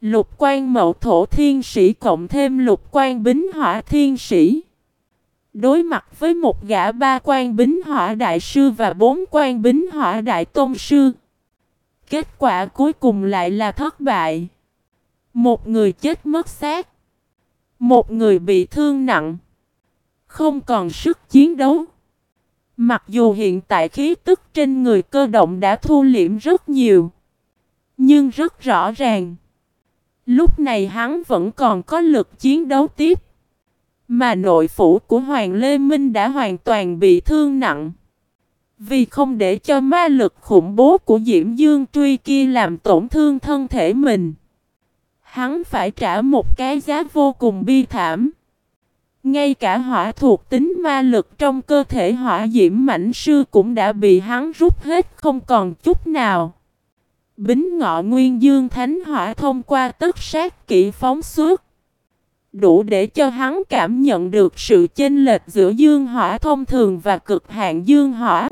Lục quan mậu thổ thiên sĩ cộng thêm lục quan bính hỏa thiên sĩ. Đối mặt với một gã ba quan bính hỏa đại sư và bốn quan bính hỏa đại tôn sư. Kết quả cuối cùng lại là thất bại. Một người chết mất xác. Một người bị thương nặng. Không còn sức chiến đấu. Mặc dù hiện tại khí tức trên người cơ động đã thu liễm rất nhiều. Nhưng rất rõ ràng. Lúc này hắn vẫn còn có lực chiến đấu tiếp. Mà nội phủ của Hoàng Lê Minh đã hoàn toàn bị thương nặng. Vì không để cho ma lực khủng bố của Diễm Dương Truy kia làm tổn thương thân thể mình. Hắn phải trả một cái giá vô cùng bi thảm. Ngay cả hỏa thuộc tính ma lực trong cơ thể hỏa diễm mảnh sư cũng đã bị hắn rút hết không còn chút nào. Bính ngọ nguyên dương thánh hỏa thông qua tất sát kỹ phóng suốt. Đủ để cho hắn cảm nhận được sự chênh lệch giữa dương hỏa thông thường và cực hạn dương hỏa.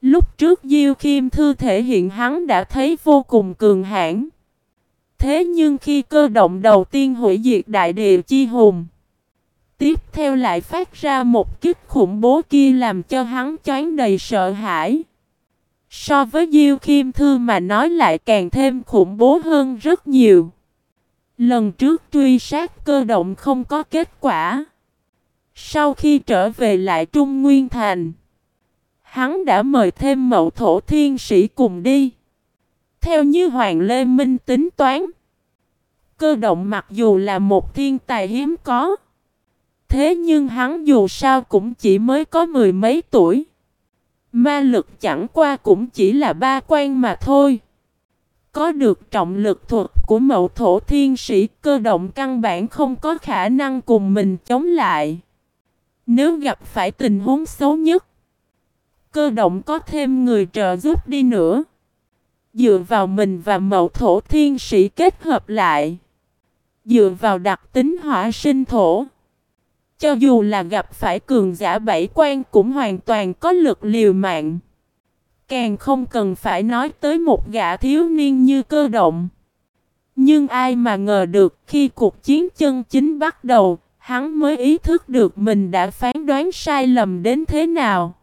Lúc trước Diêu Khiêm Thư thể hiện hắn đã thấy vô cùng cường hãn. Thế nhưng khi cơ động đầu tiên hủy diệt đại địa chi hùng, tiếp theo lại phát ra một kích khủng bố kia làm cho hắn choáng đầy sợ hãi. So với Diêu Khiêm Thư mà nói lại càng thêm khủng bố hơn rất nhiều. Lần trước truy sát cơ động không có kết quả. Sau khi trở về lại Trung Nguyên Thành, hắn đã mời thêm mậu thổ thiên sĩ cùng đi. Theo như Hoàng Lê Minh tính toán, cơ động mặc dù là một thiên tài hiếm có, thế nhưng hắn dù sao cũng chỉ mới có mười mấy tuổi. Ma lực chẳng qua cũng chỉ là ba quan mà thôi. Có được trọng lực thuật của mậu thổ thiên sĩ cơ động căn bản không có khả năng cùng mình chống lại. Nếu gặp phải tình huống xấu nhất, cơ động có thêm người trợ giúp đi nữa. Dựa vào mình và mậu thổ thiên sĩ kết hợp lại. Dựa vào đặc tính hỏa sinh thổ. Cho dù là gặp phải cường giả bảy quan cũng hoàn toàn có lực liều mạng. Càng không cần phải nói tới một gã thiếu niên như cơ động. Nhưng ai mà ngờ được khi cuộc chiến chân chính bắt đầu, hắn mới ý thức được mình đã phán đoán sai lầm đến thế nào.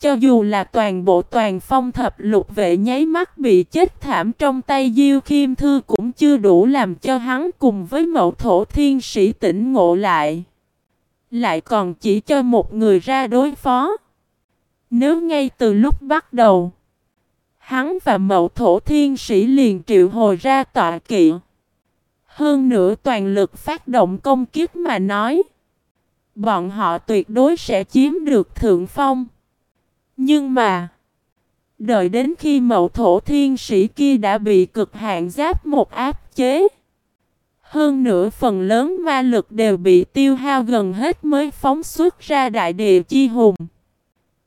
Cho dù là toàn bộ toàn phong thập lục vệ nháy mắt bị chết thảm trong tay Diêu Khiêm Thư cũng chưa đủ làm cho hắn cùng với mẫu thổ thiên sĩ tỉnh ngộ lại. Lại còn chỉ cho một người ra đối phó. Nếu ngay từ lúc bắt đầu, hắn và mậu thổ thiên sĩ liền triệu hồi ra tọa kỵ. Hơn nữa toàn lực phát động công kiếp mà nói. Bọn họ tuyệt đối sẽ chiếm được thượng phong. Nhưng mà, đợi đến khi mậu thổ thiên sĩ kia đã bị cực hạn giáp một áp chế. Hơn nữa phần lớn ma lực đều bị tiêu hao gần hết mới phóng xuất ra đại địa chi hùng.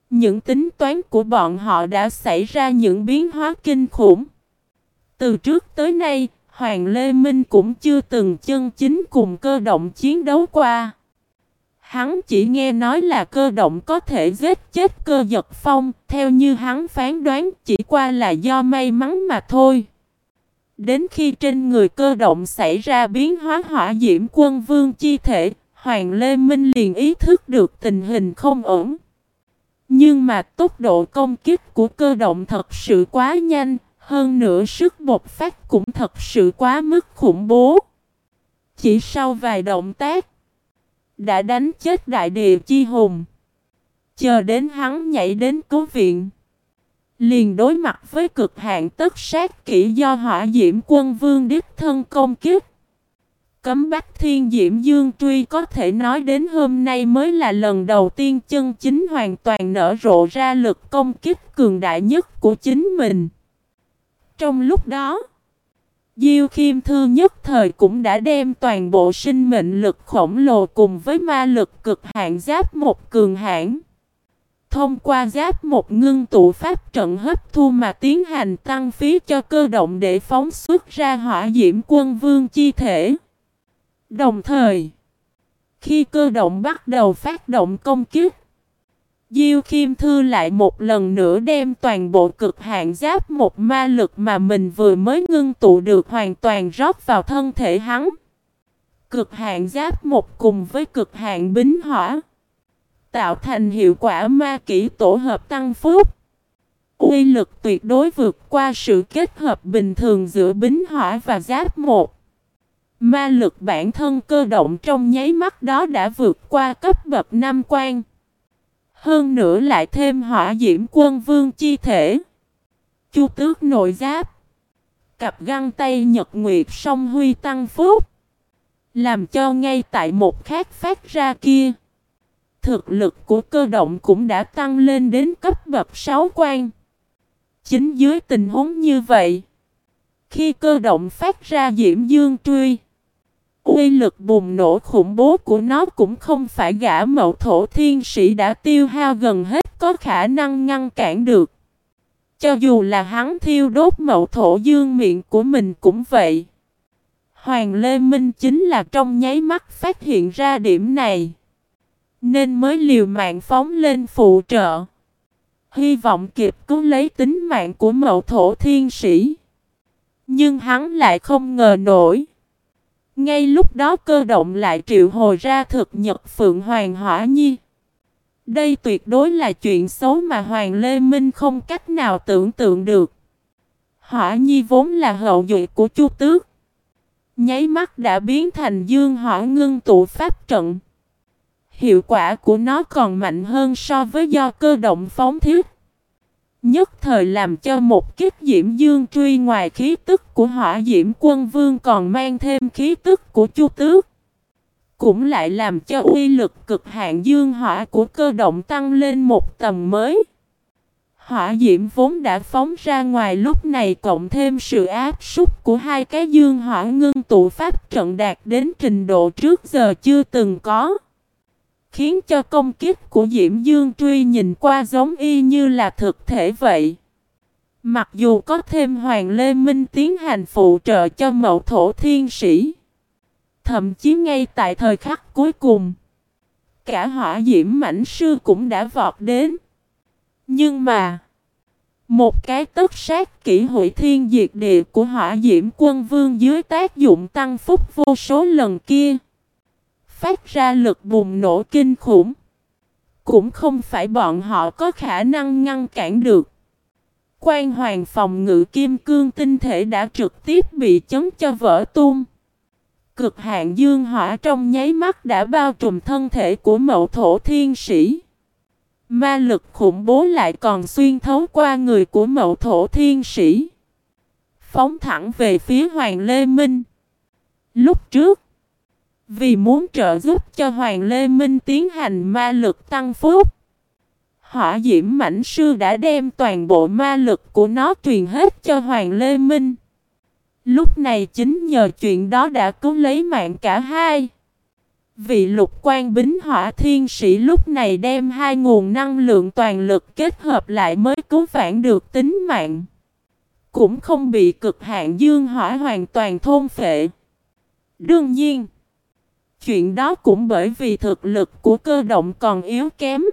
Những tính toán của bọn họ đã xảy ra những biến hóa kinh khủng. Từ trước tới nay, Hoàng Lê Minh cũng chưa từng chân chính cùng cơ động chiến đấu qua. Hắn chỉ nghe nói là cơ động có thể giết chết cơ giật phong, theo như hắn phán đoán chỉ qua là do may mắn mà thôi. Đến khi trên người cơ động xảy ra biến hóa hỏa diễm quân vương chi thể, Hoàng Lê Minh liền ý thức được tình hình không ổn. Nhưng mà tốc độ công kích của cơ động thật sự quá nhanh, hơn nữa sức bộc phát cũng thật sự quá mức khủng bố. Chỉ sau vài động tác, đã đánh chết đại địa chi hùng. Chờ đến hắn nhảy đến cứu viện. Liền đối mặt với cực hạn tất sát kỹ do hỏa diễm quân vương đích thân công kích. Cấm Bách Thiên Diễm Dương Truy có thể nói đến hôm nay mới là lần đầu tiên chân chính hoàn toàn nở rộ ra lực công kích cường đại nhất của chính mình. Trong lúc đó, Diêu Khiêm Thư nhất thời cũng đã đem toàn bộ sinh mệnh lực khổng lồ cùng với ma lực cực hạn giáp một cường hãn. Thông qua giáp một ngưng tụ pháp trận hấp thu mà tiến hành tăng phí cho cơ động để phóng xuất ra hỏa diễm quân vương chi thể. Đồng thời, khi cơ động bắt đầu phát động công kích, Diêu Khiêm Thư lại một lần nữa đem toàn bộ cực hạn giáp một ma lực mà mình vừa mới ngưng tụ được hoàn toàn rót vào thân thể hắn. Cực hạn giáp một cùng với cực hạn bính hỏa. Tạo thành hiệu quả ma kỹ tổ hợp tăng phúc. Uy lực tuyệt đối vượt qua sự kết hợp bình thường giữa bính hỏa và giáp một. Ma lực bản thân cơ động trong nháy mắt đó đã vượt qua cấp bậc năm quan. Hơn nữa lại thêm hỏa diễm quân vương chi thể. Chu tước nội giáp. Cặp găng tay nhật nguyệt song huy tăng phúc. Làm cho ngay tại một khát phát ra kia. Thực lực của cơ động cũng đã tăng lên đến cấp bậc 6 quan. Chính dưới tình huống như vậy. Khi cơ động phát ra diễm dương truy. Uy lực bùng nổ khủng bố của nó cũng không phải gã mậu thổ thiên sĩ đã tiêu hao gần hết có khả năng ngăn cản được. Cho dù là hắn thiêu đốt mậu thổ dương miệng của mình cũng vậy. Hoàng Lê Minh chính là trong nháy mắt phát hiện ra điểm này. Nên mới liều mạng phóng lên phụ trợ. Hy vọng kịp cứu lấy tính mạng của mậu thổ thiên sĩ. Nhưng hắn lại không ngờ nổi. Ngay lúc đó cơ động lại triệu hồi ra thực nhật Phượng Hoàng Hỏa Nhi. Đây tuyệt đối là chuyện xấu mà Hoàng Lê Minh không cách nào tưởng tượng được. Hỏa Nhi vốn là hậu duệ của Chu Tước. Nháy mắt đã biến thành dương hỏa ngưng tụ pháp trận. Hiệu quả của nó còn mạnh hơn so với do cơ động phóng thiết. Nhất thời làm cho một kiếp diễm dương truy ngoài khí tức của hỏa diễm quân vương còn mang thêm khí tức của chu tước. Cũng lại làm cho uy lực cực hạn dương hỏa của cơ động tăng lên một tầm mới. Hỏa diễm vốn đã phóng ra ngoài lúc này cộng thêm sự áp súc của hai cái dương hỏa ngưng tụ pháp trận đạt đến trình độ trước giờ chưa từng có. Khiến cho công kích của Diễm Dương Truy nhìn qua giống y như là thực thể vậy. Mặc dù có thêm Hoàng Lê Minh tiến hành phụ trợ cho mậu thổ thiên sĩ. Thậm chí ngay tại thời khắc cuối cùng. Cả hỏa diễm mảnh sư cũng đã vọt đến. Nhưng mà. Một cái tất sát kỹ hội thiên diệt địa của hỏa diễm quân vương dưới tác dụng tăng phúc vô số lần kia phát ra lực bùng nổ kinh khủng. Cũng không phải bọn họ có khả năng ngăn cản được. Quan hoàng phòng ngự kim cương tinh thể đã trực tiếp bị chấn cho vỡ tung. Cực hạn dương hỏa trong nháy mắt đã bao trùm thân thể của mậu thổ thiên sĩ. Ma lực khủng bố lại còn xuyên thấu qua người của mậu thổ thiên sĩ. Phóng thẳng về phía Hoàng Lê Minh. Lúc trước, vì muốn trợ giúp cho Hoàng Lê Minh tiến hành ma lực tăng phúc. Hỏa diễm mảnh sư đã đem toàn bộ ma lực của nó truyền hết cho Hoàng Lê Minh. Lúc này chính nhờ chuyện đó đã cứu lấy mạng cả hai. Vị lục quan bính hỏa thiên sĩ lúc này đem hai nguồn năng lượng toàn lực kết hợp lại mới cứu vãn được tính mạng. Cũng không bị cực hạn dương hỏa hoàn toàn thôn phệ. Đương nhiên. Chuyện đó cũng bởi vì thực lực của cơ động còn yếu kém.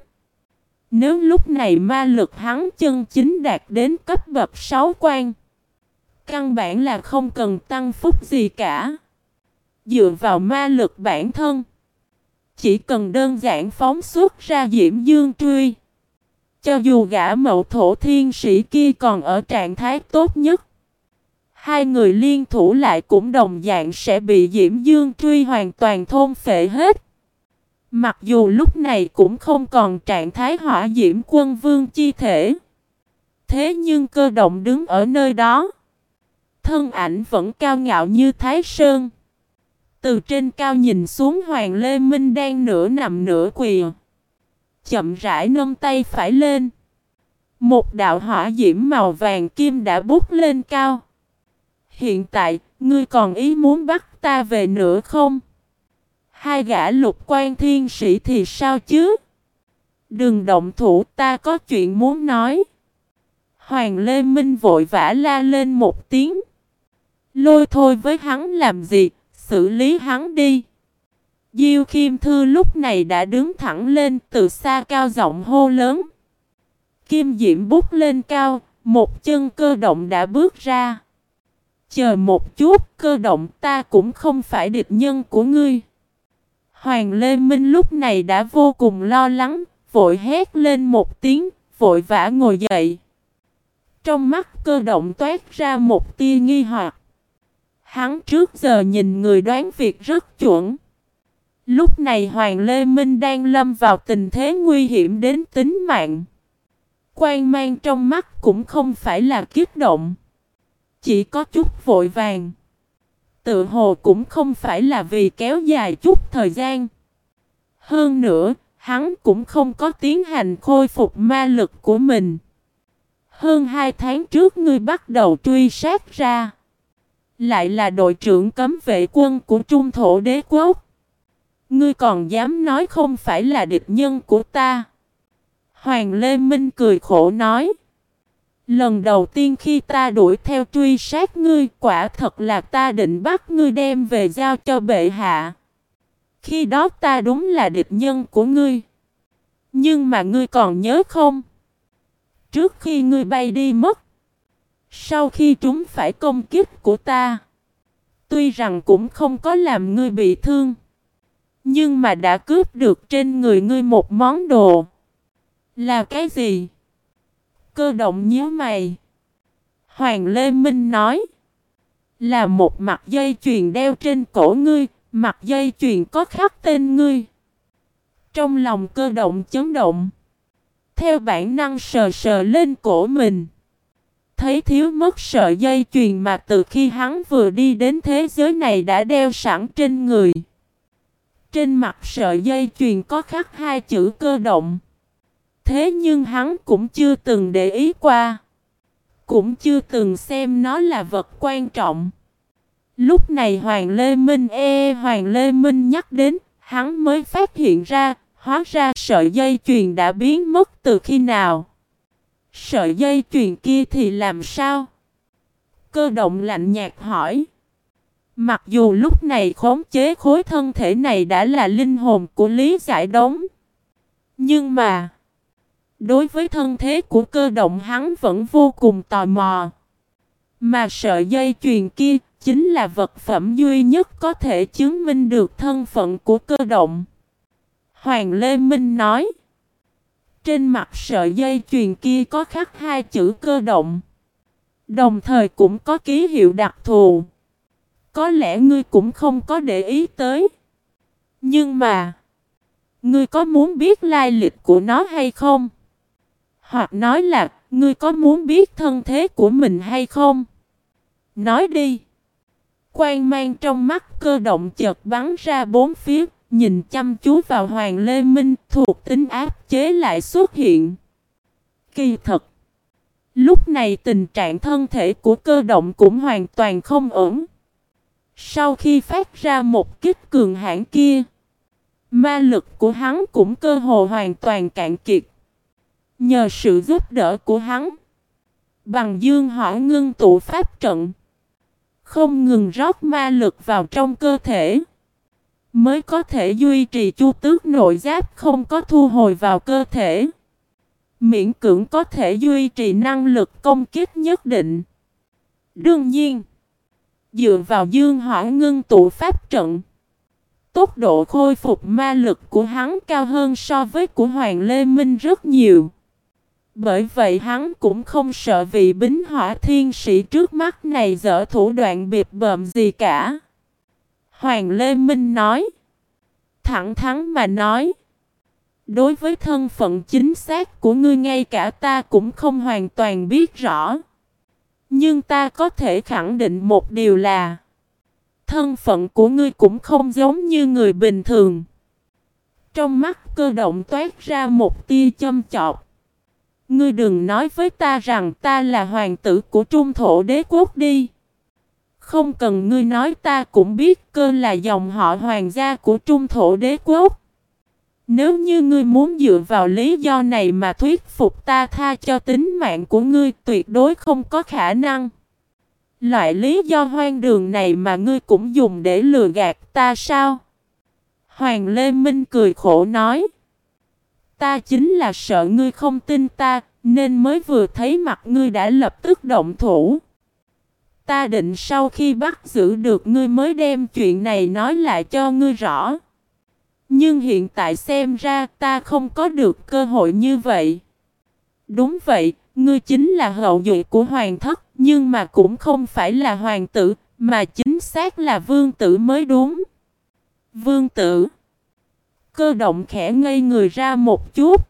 Nếu lúc này ma lực hắn chân chính đạt đến cấp bậc 6 quan. Căn bản là không cần tăng phúc gì cả. Dựa vào ma lực bản thân. Chỉ cần đơn giản phóng xuất ra diễm dương truy. Cho dù gã mậu thổ thiên sĩ kia còn ở trạng thái tốt nhất. Hai người liên thủ lại cũng đồng dạng sẽ bị Diễm Dương truy hoàn toàn thôn phệ hết. Mặc dù lúc này cũng không còn trạng thái hỏa diễm quân vương chi thể. Thế nhưng cơ động đứng ở nơi đó. Thân ảnh vẫn cao ngạo như Thái Sơn. Từ trên cao nhìn xuống Hoàng Lê Minh đang nửa nằm nửa quỳ. Chậm rãi nâng tay phải lên. Một đạo hỏa diễm màu vàng kim đã bút lên cao. Hiện tại, ngươi còn ý muốn bắt ta về nữa không? Hai gã lục quan thiên sĩ thì sao chứ? Đừng động thủ ta có chuyện muốn nói. Hoàng Lê Minh vội vã la lên một tiếng. Lôi thôi với hắn làm gì, xử lý hắn đi. Diêu kim Thư lúc này đã đứng thẳng lên từ xa cao giọng hô lớn. Kim Diễm bút lên cao, một chân cơ động đã bước ra. Chờ một chút, cơ động ta cũng không phải địch nhân của ngươi. Hoàng Lê Minh lúc này đã vô cùng lo lắng, vội hét lên một tiếng, vội vã ngồi dậy. Trong mắt cơ động toát ra một tia nghi hoặc. Hắn trước giờ nhìn người đoán việc rất chuẩn. Lúc này Hoàng Lê Minh đang lâm vào tình thế nguy hiểm đến tính mạng. Quan mang trong mắt cũng không phải là kiếp động. Chỉ có chút vội vàng. Tự hồ cũng không phải là vì kéo dài chút thời gian. Hơn nữa, hắn cũng không có tiến hành khôi phục ma lực của mình. Hơn hai tháng trước ngươi bắt đầu truy sát ra. Lại là đội trưởng cấm vệ quân của Trung Thổ Đế Quốc. Ngươi còn dám nói không phải là địch nhân của ta. Hoàng Lê Minh cười khổ nói. Lần đầu tiên khi ta đuổi theo truy sát ngươi, quả thật là ta định bắt ngươi đem về giao cho bệ hạ. Khi đó ta đúng là địch nhân của ngươi. Nhưng mà ngươi còn nhớ không? Trước khi ngươi bay đi mất. Sau khi chúng phải công kích của ta. Tuy rằng cũng không có làm ngươi bị thương. Nhưng mà đã cướp được trên người ngươi một món đồ. Là cái gì? Cơ động nhớ mày. Hoàng Lê Minh nói. Là một mặt dây chuyền đeo trên cổ ngươi, mặt dây chuyền có khắc tên ngươi. Trong lòng cơ động chấn động. Theo bản năng sờ sờ lên cổ mình. Thấy thiếu mất sợi dây chuyền mà từ khi hắn vừa đi đến thế giới này đã đeo sẵn trên người. Trên mặt sợi dây chuyền có khắc hai chữ cơ động. Thế nhưng hắn cũng chưa từng để ý qua. Cũng chưa từng xem nó là vật quan trọng. Lúc này Hoàng Lê Minh e Hoàng Lê Minh nhắc đến, hắn mới phát hiện ra, hóa ra sợi dây chuyền đã biến mất từ khi nào. Sợi dây chuyền kia thì làm sao? Cơ động lạnh nhạt hỏi. Mặc dù lúc này khống chế khối thân thể này đã là linh hồn của Lý Giải Đống. Nhưng mà, đối với thân thế của cơ động hắn vẫn vô cùng tò mò. Mà sợi dây chuyền kia chính là vật phẩm duy nhất có thể chứng minh được thân phận của cơ động. Hoàng Lê Minh nói. Trên mặt sợi dây chuyền kia có khắc hai chữ cơ động. Đồng thời cũng có ký hiệu đặc thù. Có lẽ ngươi cũng không có để ý tới. Nhưng mà, ngươi có muốn biết lai lịch của nó hay không? Hoặc nói là, ngươi có muốn biết thân thế của mình hay không? Nói đi. Quan mang trong mắt cơ động chợt bắn ra bốn phía, nhìn chăm chú vào Hoàng Lê Minh thuộc tính áp chế lại xuất hiện. Kỳ thật. Lúc này tình trạng thân thể của cơ động cũng hoàn toàn không ổn. Sau khi phát ra một kích cường hãn kia, ma lực của hắn cũng cơ hồ hoàn toàn cạn kiệt. Nhờ sự giúp đỡ của hắn, bằng dương hỏa ngưng tụ pháp trận, không ngừng rót ma lực vào trong cơ thể, mới có thể duy trì chu tước nội giáp không có thu hồi vào cơ thể. Miễn cưỡng có thể duy trì năng lực công kích nhất định. Đương nhiên, dựa vào dương hỏa ngưng tụ pháp trận. Tốc độ khôi phục ma lực của hắn cao hơn so với của Hoàng Lê Minh rất nhiều. Bởi vậy hắn cũng không sợ vị bính hỏa thiên sĩ trước mắt này dở thủ đoạn biệt bợm gì cả. Hoàng Lê Minh nói. Thẳng thắn mà nói. Đối với thân phận chính xác của ngươi ngay cả ta cũng không hoàn toàn biết rõ. Nhưng ta có thể khẳng định một điều là, Thân phận của ngươi cũng không giống như người bình thường Trong mắt cơ động toát ra một tia châm chọc Ngươi đừng nói với ta rằng ta là hoàng tử của trung thổ đế quốc đi Không cần ngươi nói, ta cũng biết cơ là dòng họ hoàng gia của trung thổ đế quốc nếu như ngươi muốn dựa vào lý do này mà thuyết phục ta tha cho tính mạng của ngươi, tuyệt đối không có khả năng. Loại lý do hoang đường này mà ngươi cũng dùng để lừa gạt ta sao? Hoàng Lê Minh cười khổ nói. Ta chính là sợ ngươi không tin ta, nên mới vừa thấy mặt ngươi đã lập tức động thủ. Ta định sau khi bắt giữ được ngươi mới đem chuyện này nói lại cho ngươi rõ. Nhưng hiện tại xem ra ta không có được cơ hội như vậy. Đúng vậy, ngươi chính là hậu duệ của hoàng thất, nhưng mà cũng không phải là hoàng tử, mà chính xác là vương tử mới đúng. Vương tử Cơ động khẽ ngây người ra một chút.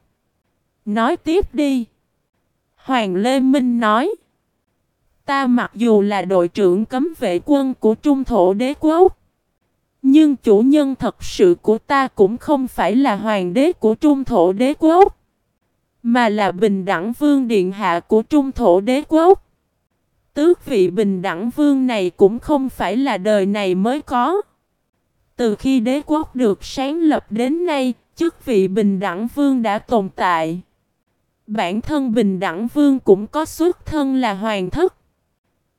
Nói tiếp đi. Hoàng Lê Minh nói. Ta mặc dù là đội trưởng cấm vệ quân của Trung Thổ Đế Quốc. Nhưng chủ nhân thật sự của ta cũng không phải là hoàng đế của Trung Thổ Đế Quốc. Mà là bình đẳng vương điện hạ của Trung Thổ Đế Quốc. Tước vị bình đẳng vương này cũng không phải là đời này mới có. Từ khi đế quốc được sáng lập đến nay, chức vị bình đẳng vương đã tồn tại. Bản thân bình đẳng vương cũng có xuất thân là hoàng thất.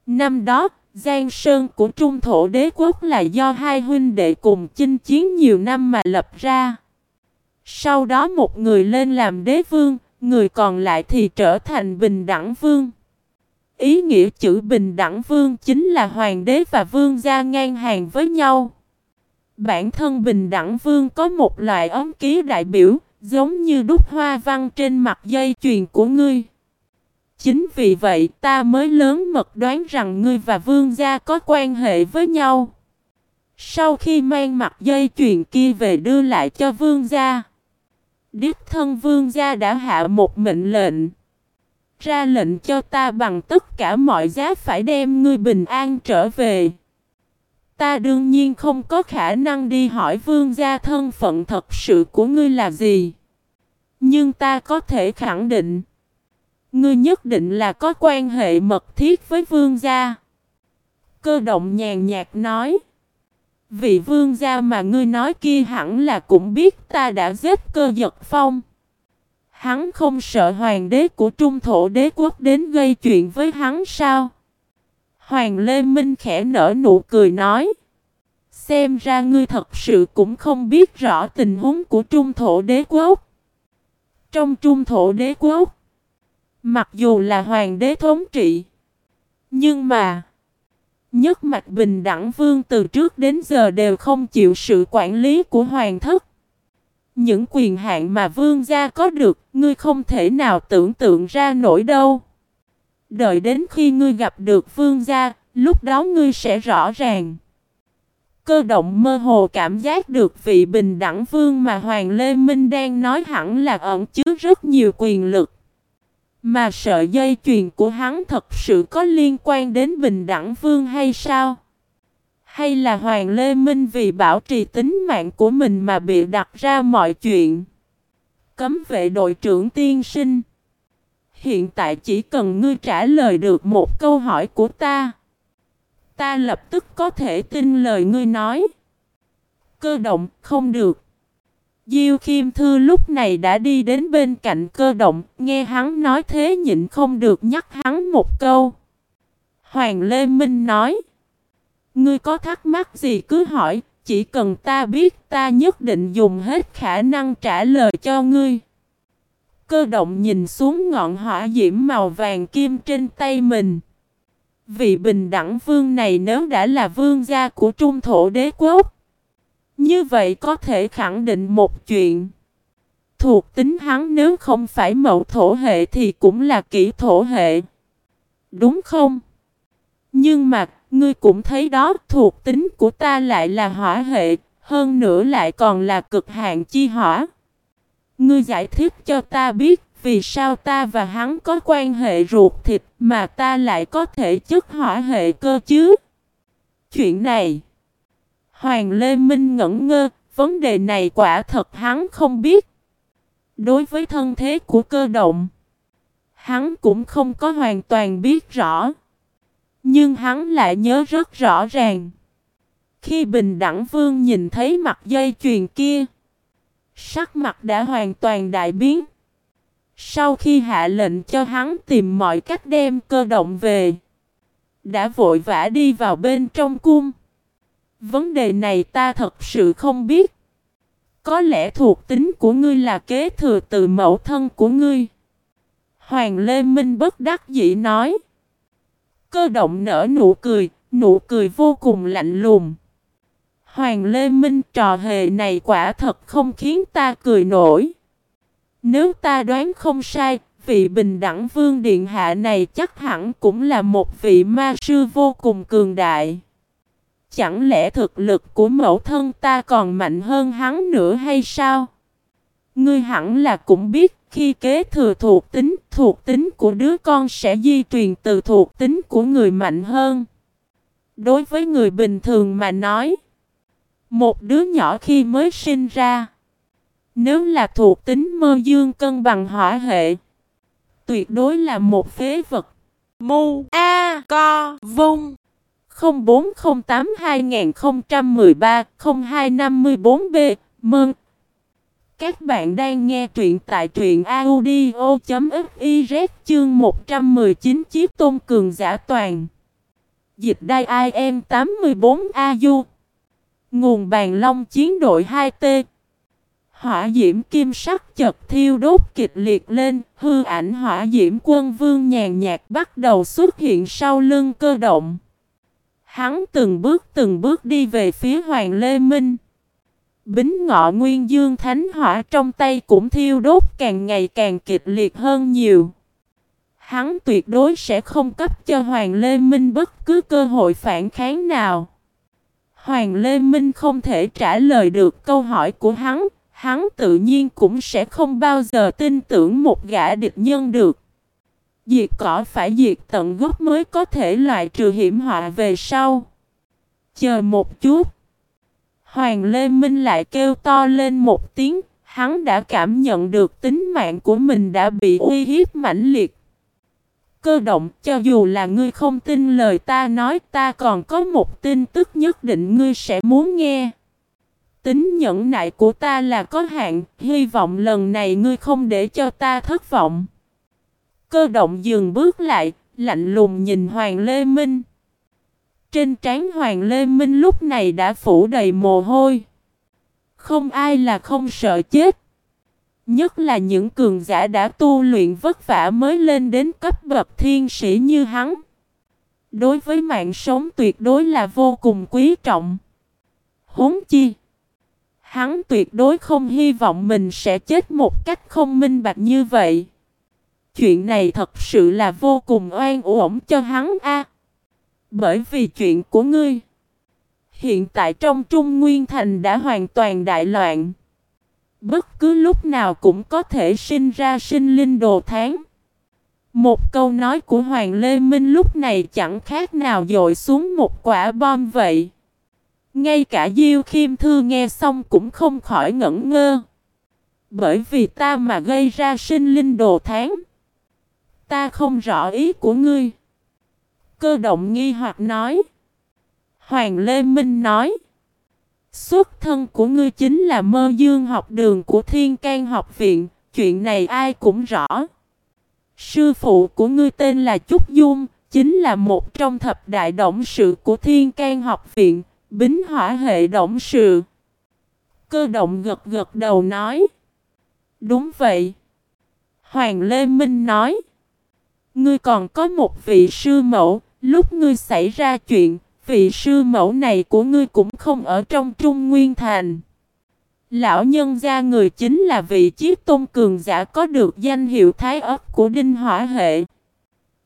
Năm đó, Giang Sơn của Trung Thổ đế quốc là do hai huynh đệ cùng chinh chiến nhiều năm mà lập ra. Sau đó một người lên làm đế vương, người còn lại thì trở thành bình đẳng vương. Ý nghĩa chữ bình đẳng vương chính là hoàng đế và vương gia ngang hàng với nhau. Bản thân bình đẳng vương có một loại ống ký đại biểu, giống như đúc hoa văn trên mặt dây chuyền của ngươi. Chính vì vậy ta mới lớn mật đoán rằng ngươi và vương gia có quan hệ với nhau. Sau khi mang mặt dây chuyền kia về đưa lại cho vương gia, Đích thân vương gia đã hạ một mệnh lệnh. Ra lệnh cho ta bằng tất cả mọi giá phải đem ngươi bình an trở về. Ta đương nhiên không có khả năng đi hỏi vương gia thân phận thật sự của ngươi là gì. Nhưng ta có thể khẳng định. Ngươi nhất định là có quan hệ mật thiết với vương gia. Cơ động nhàn nhạt nói. Vị vương gia mà ngươi nói kia hẳn là cũng biết ta đã giết cơ giật phong. Hắn không sợ hoàng đế của trung thổ đế quốc đến gây chuyện với hắn sao? Hoàng Lê Minh khẽ nở nụ cười nói. Xem ra ngươi thật sự cũng không biết rõ tình huống của trung thổ đế quốc. Trong trung thổ đế quốc, mặc dù là hoàng đế thống trị, nhưng mà, nhất mạch bình đẳng vương từ trước đến giờ đều không chịu sự quản lý của hoàng thất. Những quyền hạn mà vương gia có được, ngươi không thể nào tưởng tượng ra nổi đâu. Đợi đến khi ngươi gặp được vương gia, lúc đó ngươi sẽ rõ ràng. Cơ động mơ hồ cảm giác được vị bình đẳng vương mà Hoàng Lê Minh đang nói hẳn là ẩn chứa rất nhiều quyền lực. Mà sợi dây chuyền của hắn thật sự có liên quan đến bình đẳng vương hay sao? Hay là Hoàng Lê Minh vì bảo trì tính mạng của mình mà bị đặt ra mọi chuyện? Cấm vệ đội trưởng tiên sinh. Hiện tại chỉ cần ngươi trả lời được một câu hỏi của ta. Ta lập tức có thể tin lời ngươi nói. Cơ động không được. Diêu Khiêm Thư lúc này đã đi đến bên cạnh cơ động, nghe hắn nói thế nhịn không được nhắc hắn một câu. Hoàng Lê Minh nói, Ngươi có thắc mắc gì cứ hỏi, chỉ cần ta biết ta nhất định dùng hết khả năng trả lời cho ngươi. Cơ động nhìn xuống ngọn hỏa diễm màu vàng kim trên tay mình. Vị bình đẳng vương này nếu đã là vương gia của trung thổ đế quốc. Như vậy có thể khẳng định một chuyện. Thuộc tính hắn nếu không phải mậu thổ hệ thì cũng là kỹ thổ hệ. Đúng không? Nhưng mà, ngươi cũng thấy đó, thuộc tính của ta lại là hỏa hệ, hơn nữa lại còn là cực hạn chi hỏa. Ngươi giải thích cho ta biết, vì sao ta và hắn có quan hệ ruột thịt mà ta lại có thể chất hỏa hệ cơ chứ? Chuyện này, Hoàng Lê Minh ngẩn ngơ, vấn đề này quả thật hắn không biết. Đối với thân thế của cơ động, hắn cũng không có hoàn toàn biết rõ. Nhưng hắn lại nhớ rất rõ ràng. Khi Bình Đẳng Vương nhìn thấy mặt dây chuyền kia, sắc mặt đã hoàn toàn đại biến. Sau khi hạ lệnh cho hắn tìm mọi cách đem cơ động về, đã vội vã đi vào bên trong cung. Vấn đề này ta thật sự không biết. Có lẽ thuộc tính của ngươi là kế thừa từ mẫu thân của ngươi. Hoàng Lê Minh bất đắc dĩ nói. Cơ động nở nụ cười, nụ cười vô cùng lạnh lùng. Hoàng Lê Minh trò hề này quả thật không khiến ta cười nổi. Nếu ta đoán không sai, vị bình đẳng vương điện hạ này chắc hẳn cũng là một vị ma sư vô cùng cường đại. Chẳng lẽ thực lực của mẫu thân ta còn mạnh hơn hắn nữa hay sao? Ngươi hẳn là cũng biết khi kế thừa thuộc tính, thuộc tính của đứa con sẽ di truyền từ thuộc tính của người mạnh hơn. Đối với người bình thường mà nói, một đứa nhỏ khi mới sinh ra, nếu là thuộc tính mơ dương cân bằng hỏa hệ, tuyệt đối là một phế vật. Mu A Co Vung. 0408 2013 0254 B. Mừng! Các bạn đang nghe truyện tại truyện audio.fiz chương 119 Chiếc Tôn Cường Giả Toàn. Dịch đai IM 84AU Nguồn bàn long chiến đội 2T Hỏa diễm kim sắc chật thiêu đốt kịch liệt lên, hư ảnh hỏa diễm quân vương nhàn nhạt bắt đầu xuất hiện sau lưng cơ động. Hắn từng bước từng bước đi về phía Hoàng Lê Minh. Bính ngọ nguyên dương thánh hỏa trong tay cũng thiêu đốt càng ngày càng kịch liệt hơn nhiều. Hắn tuyệt đối sẽ không cấp cho Hoàng Lê Minh bất cứ cơ hội phản kháng nào. Hoàng Lê Minh không thể trả lời được câu hỏi của hắn, hắn tự nhiên cũng sẽ không bao giờ tin tưởng một gã địch nhân được. Diệt cỏ phải diệt tận gốc mới có thể loại trừ hiểm họa về sau. Chờ một chút. Hoàng Lê Minh lại kêu to lên một tiếng, hắn đã cảm nhận được tính mạng của mình đã bị uy hiếp mãnh liệt. Cơ động, cho dù là ngươi không tin lời ta nói, ta còn có một tin tức nhất định ngươi sẽ muốn nghe. Tính nhẫn nại của ta là có hạn, hy vọng lần này ngươi không để cho ta thất vọng. Cơ động dừng bước lại, lạnh lùng nhìn Hoàng Lê Minh. Trên trán Hoàng Lê Minh lúc này đã phủ đầy mồ hôi. Không ai là không sợ chết. Nhất là những cường giả đã tu luyện vất vả mới lên đến cấp bậc thiên sĩ như hắn. Đối với mạng sống tuyệt đối là vô cùng quý trọng. Huống chi. Hắn tuyệt đối không hy vọng mình sẽ chết một cách không minh bạch như vậy. Chuyện này thật sự là vô cùng oan uổng cho hắn a. Bởi vì chuyện của ngươi. Hiện tại trong Trung Nguyên Thành đã hoàn toàn đại loạn. Bất cứ lúc nào cũng có thể sinh ra sinh linh đồ tháng. Một câu nói của Hoàng Lê Minh lúc này chẳng khác nào dội xuống một quả bom vậy. Ngay cả Diêu Khiêm Thư nghe xong cũng không khỏi ngẩn ngơ. Bởi vì ta mà gây ra sinh linh đồ tháng. Ta không rõ ý của ngươi. Cơ động nghi hoặc nói. Hoàng Lê Minh nói. Xuất thân của ngươi chính là mơ dương học đường của Thiên can học viện. Chuyện này ai cũng rõ. Sư phụ của ngươi tên là Trúc Dung. Chính là một trong thập đại động sự của Thiên can học viện. Bính hỏa hệ động sự. Cơ động gật gật đầu nói. Đúng vậy. Hoàng Lê Minh nói. Ngươi còn có một vị sư mẫu, lúc ngươi xảy ra chuyện, vị sư mẫu này của ngươi cũng không ở trong Trung Nguyên Thành. Lão nhân gia người chính là vị chiếc tôn cường giả có được danh hiệu thái ấp của Đinh Hỏa Hệ.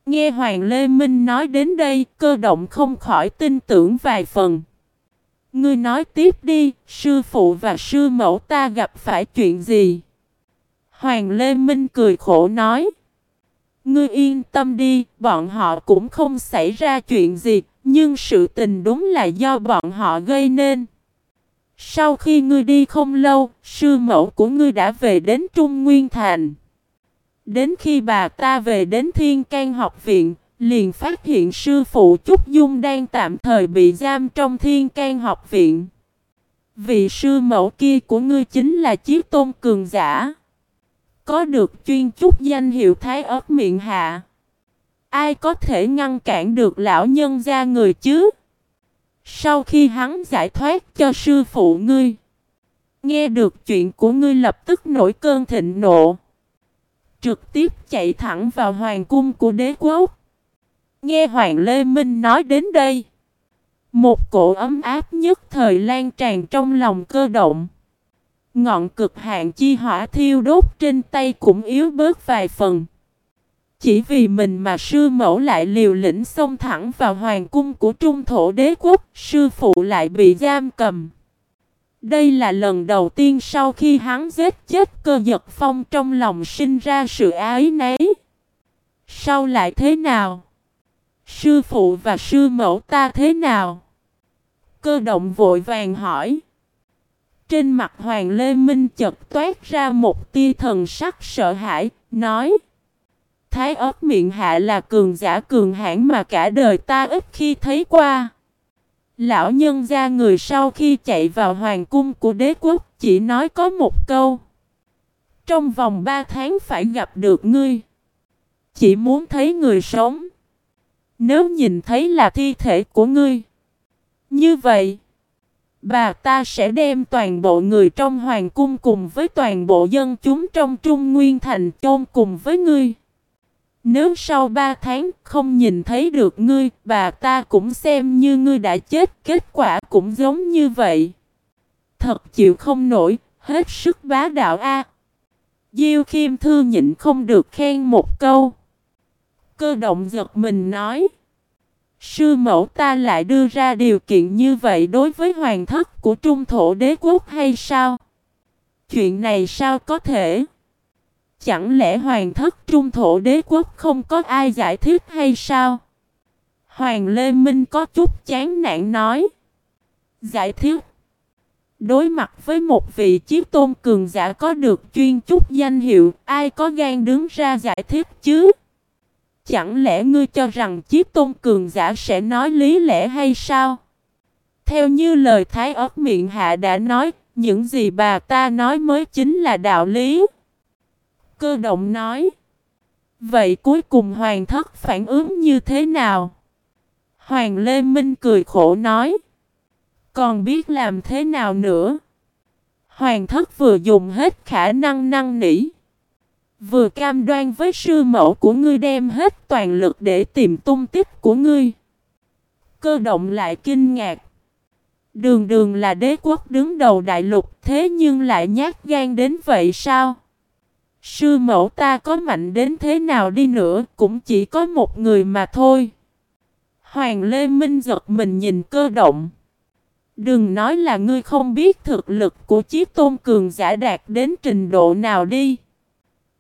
Nghe Hoàng Lê Minh nói đến đây, cơ động không khỏi tin tưởng vài phần. Ngươi nói tiếp đi, sư phụ và sư mẫu ta gặp phải chuyện gì? Hoàng Lê Minh cười khổ nói. Ngươi yên tâm đi, bọn họ cũng không xảy ra chuyện gì, nhưng sự tình đúng là do bọn họ gây nên. Sau khi ngươi đi không lâu, sư mẫu của ngươi đã về đến Trung Nguyên Thành. Đến khi bà ta về đến Thiên can học viện, liền phát hiện sư phụ Trúc Dung đang tạm thời bị giam trong Thiên can học viện. Vị sư mẫu kia của ngươi chính là Chiếc Tôn Cường Giả. Có được chuyên chút danh hiệu thái ớt miệng hạ. Ai có thể ngăn cản được lão nhân gia người chứ? Sau khi hắn giải thoát cho sư phụ ngươi, Nghe được chuyện của ngươi lập tức nổi cơn thịnh nộ. Trực tiếp chạy thẳng vào hoàng cung của đế quốc. Nghe Hoàng Lê Minh nói đến đây. Một cổ ấm áp nhất thời lan tràn trong lòng cơ động. Ngọn cực hạn chi hỏa thiêu đốt trên tay cũng yếu bớt vài phần. Chỉ vì mình mà sư mẫu lại liều lĩnh xông thẳng vào hoàng cung của trung thổ đế quốc, sư phụ lại bị giam cầm. Đây là lần đầu tiên sau khi hắn giết chết cơ giật phong trong lòng sinh ra sự ái nấy. Sau lại thế nào? Sư phụ và sư mẫu ta thế nào? Cơ động vội vàng hỏi. Trên mặt Hoàng Lê Minh chợt toát ra một tia thần sắc sợ hãi, nói Thái ớt miệng hạ là cường giả cường hãn mà cả đời ta ít khi thấy qua. Lão nhân gia người sau khi chạy vào hoàng cung của đế quốc chỉ nói có một câu. Trong vòng ba tháng phải gặp được ngươi. Chỉ muốn thấy người sống. Nếu nhìn thấy là thi thể của ngươi. Như vậy, bà ta sẽ đem toàn bộ người trong hoàng cung cùng với toàn bộ dân chúng trong Trung Nguyên Thành chôn cùng với ngươi. Nếu sau ba tháng không nhìn thấy được ngươi, bà ta cũng xem như ngươi đã chết, kết quả cũng giống như vậy. Thật chịu không nổi, hết sức bá đạo a. Diêu Khiêm Thư nhịn không được khen một câu. Cơ động giật mình nói. Sư mẫu ta lại đưa ra điều kiện như vậy đối với hoàng thất của trung thổ đế quốc hay sao? Chuyện này sao có thể? Chẳng lẽ hoàng thất trung thổ đế quốc không có ai giải thích hay sao? Hoàng Lê Minh có chút chán nản nói. Giải thích. Đối mặt với một vị chiếc tôn cường giả có được chuyên chút danh hiệu, ai có gan đứng ra giải thích chứ? Chẳng lẽ ngươi cho rằng chiếc tôn cường giả sẽ nói lý lẽ hay sao? Theo như lời Thái ớt miệng hạ đã nói, những gì bà ta nói mới chính là đạo lý. Cơ động nói. Vậy cuối cùng hoàng thất phản ứng như thế nào? Hoàng Lê Minh cười khổ nói. Còn biết làm thế nào nữa? Hoàng thất vừa dùng hết khả năng năng nỉ. Vừa cam đoan với sư mẫu của ngươi đem hết toàn lực để tìm tung tích của ngươi. Cơ động lại kinh ngạc. Đường đường là đế quốc đứng đầu đại lục, thế nhưng lại nhát gan đến vậy sao? Sư mẫu ta có mạnh đến thế nào đi nữa, cũng chỉ có một người mà thôi. Hoàng Lê Minh giật mình nhìn cơ động. Đừng nói là ngươi không biết thực lực của chiếc tôn cường giả đạt đến trình độ nào đi.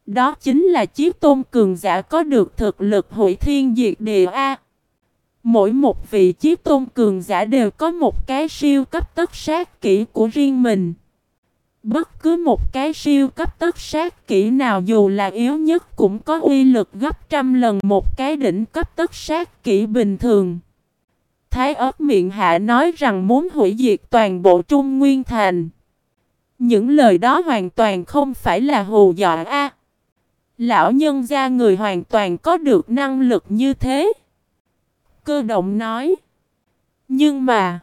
Đó chính là chiếc tôn cường giả có được thực lực hội thiên diệt địa A. Mỗi một vị chiếc tôn cường giả đều có một cái siêu cấp tất sát kỹ của riêng mình. Bất cứ một cái siêu cấp tất sát kỹ nào dù là yếu nhất cũng có uy lực gấp trăm lần một cái đỉnh cấp tất sát kỹ bình thường. Thái ớt miệng hạ nói rằng muốn hủy diệt toàn bộ Trung Nguyên Thành. Những lời đó hoàn toàn không phải là hù dọa a. Lão nhân gia người hoàn toàn có được năng lực như thế. Cơ động nói. Nhưng mà.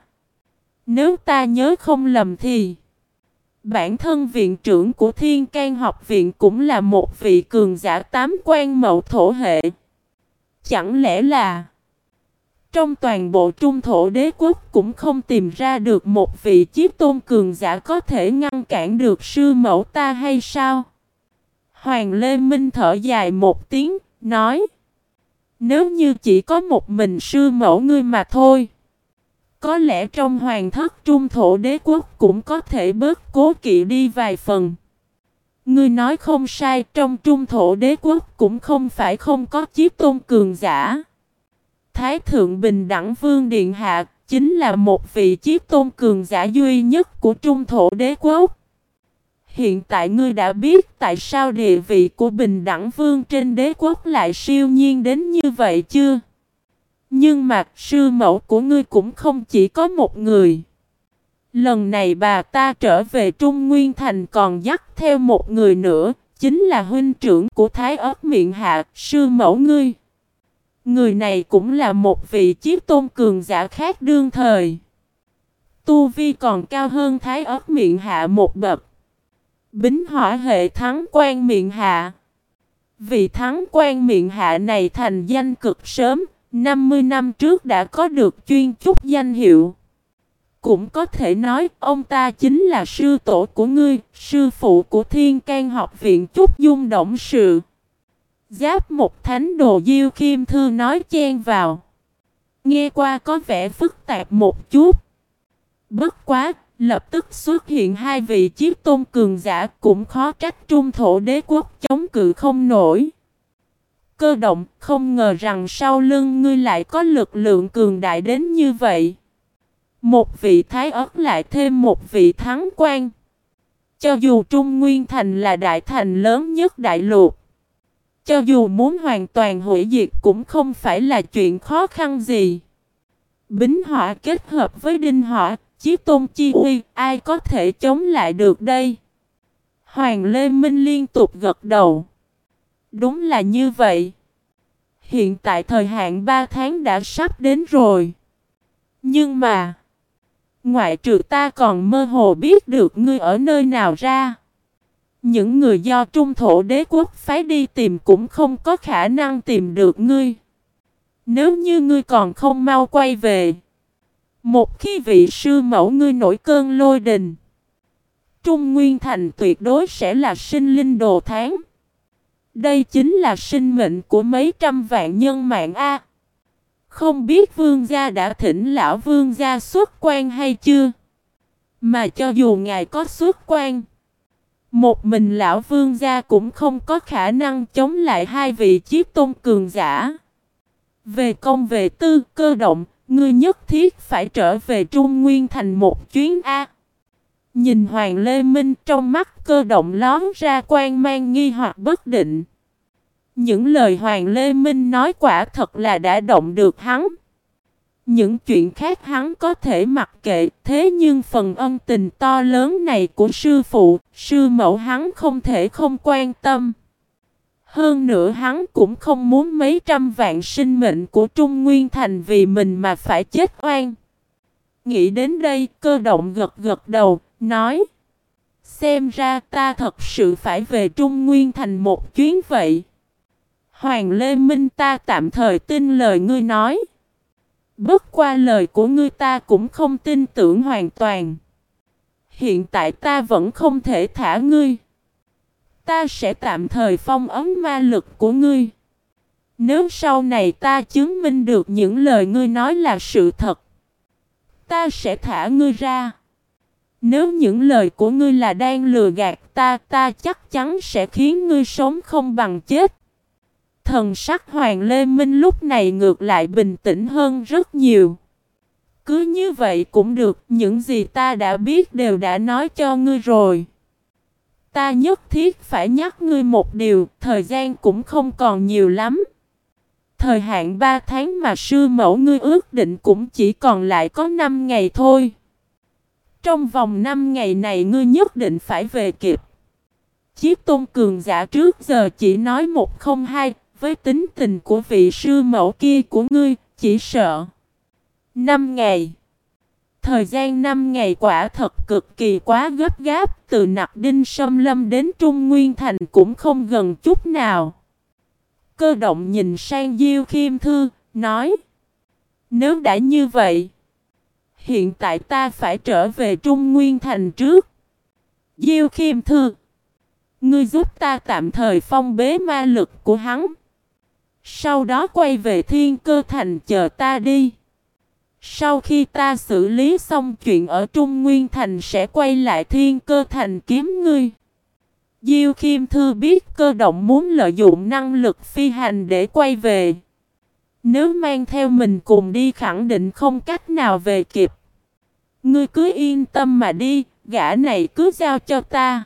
Nếu ta nhớ không lầm thì. Bản thân viện trưởng của Thiên can học viện cũng là một vị cường giả tám quan mậu thổ hệ. Chẳng lẽ là, trong toàn bộ trung thổ đế quốc cũng không tìm ra được một vị chiếc tôn cường giả có thể ngăn cản được sư mẫu ta hay sao? Hoàng Lê Minh thở dài một tiếng, nói Nếu như chỉ có một mình sư mẫu ngươi mà thôi có lẽ trong hoàng thất trung thổ đế quốc cũng có thể bớt cố kỵ đi vài phần. Ngươi nói không sai, trong trung thổ đế quốc cũng không phải không có chiếc tôn cường giả. Thái thượng bình đẳng vương điện hạ chính là một vị chiếc tôn cường giả duy nhất của trung thổ đế quốc. Hiện tại ngươi đã biết tại sao địa vị của bình đẳng vương trên đế quốc lại siêu nhiên đến như vậy chưa? Nhưng mà sư mẫu của ngươi cũng không chỉ có một người. Lần này bà ta trở về Trung Nguyên Thành còn dắt theo một người nữa, chính là huynh trưởng của Thái ớt miệng hạ, sư mẫu ngươi. Người này cũng là một vị chiếc tôn cường giả khác đương thời. Tu Vi còn cao hơn Thái ớt miệng hạ một bậc. Bính hỏa hệ thắng quan miệng hạ. Vị thắng quan miệng hạ này thành danh cực sớm, 50 năm trước đã có được chuyên chút danh hiệu. Cũng có thể nói ông ta chính là sư tổ của ngươi, sư phụ của thiên can học viện chút dung động sự. Giáp một thánh đồ diêu khiêm thư nói chen vào. Nghe qua có vẻ phức tạp một chút. Bất quá, lập tức xuất hiện hai vị chiếc tôn cường giả cũng khó trách trung thổ đế quốc chống cự không nổi. Cơ động không ngờ rằng sau lưng ngươi lại có lực lượng cường đại đến như vậy. Một vị thái ớt lại thêm một vị thắng quan. Cho dù Trung Nguyên Thành là đại thành lớn nhất đại lục. Cho dù muốn hoàn toàn hủy diệt cũng không phải là chuyện khó khăn gì. Bính họa kết hợp với đinh họa, chí tôn chi uy, ai có thể chống lại được đây? Hoàng Lê Minh liên tục gật đầu. Đúng là như vậy. Hiện tại thời hạn 3 tháng đã sắp đến rồi. Nhưng mà, ngoại trừ ta còn mơ hồ biết được ngươi ở nơi nào ra. Những người do trung thổ đế quốc phái đi tìm cũng không có khả năng tìm được ngươi. Nếu như ngươi còn không mau quay về. Một khi vị sư mẫu ngươi nổi cơn lôi đình. Trung Nguyên Thành tuyệt đối sẽ là sinh linh đồ tháng. Đây chính là sinh mệnh của mấy trăm vạn nhân mạng A. Không biết vương gia đã thỉnh lão vương gia xuất quan hay chưa? Mà cho dù ngài có xuất quan, một mình lão vương gia cũng không có khả năng chống lại hai vị chiếc tôn cường giả. Về công về tư cơ động, ngươi nhất thiết phải trở về Trung Nguyên thành một chuyến A. Nhìn Hoàng Lê Minh trong mắt cơ động lón ra quan mang nghi hoặc bất định. Những lời Hoàng Lê Minh nói quả thật là đã động được hắn. Những chuyện khác hắn có thể mặc kệ, thế nhưng phần ân tình to lớn này của sư phụ, sư mẫu hắn không thể không quan tâm. Hơn nữa hắn cũng không muốn mấy trăm vạn sinh mệnh của Trung Nguyên Thành vì mình mà phải chết oan. Nghĩ đến đây, cơ động gật gật đầu, nói Xem ra ta thật sự phải về Trung Nguyên Thành một chuyến vậy. Hoàng Lê Minh ta tạm thời tin lời ngươi nói. Bất qua lời của ngươi ta cũng không tin tưởng hoàn toàn. Hiện tại ta vẫn không thể thả ngươi. Ta sẽ tạm thời phong ấn ma lực của ngươi. Nếu sau này ta chứng minh được những lời ngươi nói là sự thật, ta sẽ thả ngươi ra. Nếu những lời của ngươi là đang lừa gạt ta, ta chắc chắn sẽ khiến ngươi sống không bằng chết. Thần sắc Hoàng Lê Minh lúc này ngược lại bình tĩnh hơn rất nhiều. Cứ như vậy cũng được, những gì ta đã biết đều đã nói cho ngươi rồi. Ta nhất thiết phải nhắc ngươi một điều, thời gian cũng không còn nhiều lắm. Thời hạn 3 tháng mà sư mẫu ngươi ước định cũng chỉ còn lại có 5 ngày thôi. Trong vòng 5 ngày này ngươi nhất định phải về kịp. Chiếc tôn cường giả trước giờ chỉ nói một không hai, với tính tình của vị sư mẫu kia của ngươi, chỉ sợ. 5 ngày. Thời gian 5 ngày quả thật cực kỳ quá gấp gáp, từ nặc đinh sâm lâm đến Trung Nguyên Thành cũng không gần chút nào. Cơ động nhìn sang Diêu Khiêm Thư, nói Nếu đã như vậy, hiện tại ta phải trở về Trung Nguyên Thành trước. Diêu Khiêm Thư Ngươi giúp ta tạm thời phong bế ma lực của hắn. Sau đó quay về thiên cơ thành chờ ta đi. Sau khi ta xử lý xong chuyện ở Trung Nguyên Thành sẽ quay lại thiên cơ thành kiếm ngươi. Diêu Khiêm Thư biết cơ động muốn lợi dụng năng lực phi hành để quay về. Nếu mang theo mình cùng đi khẳng định không cách nào về kịp. Ngươi cứ yên tâm mà đi, gã này cứ giao cho ta.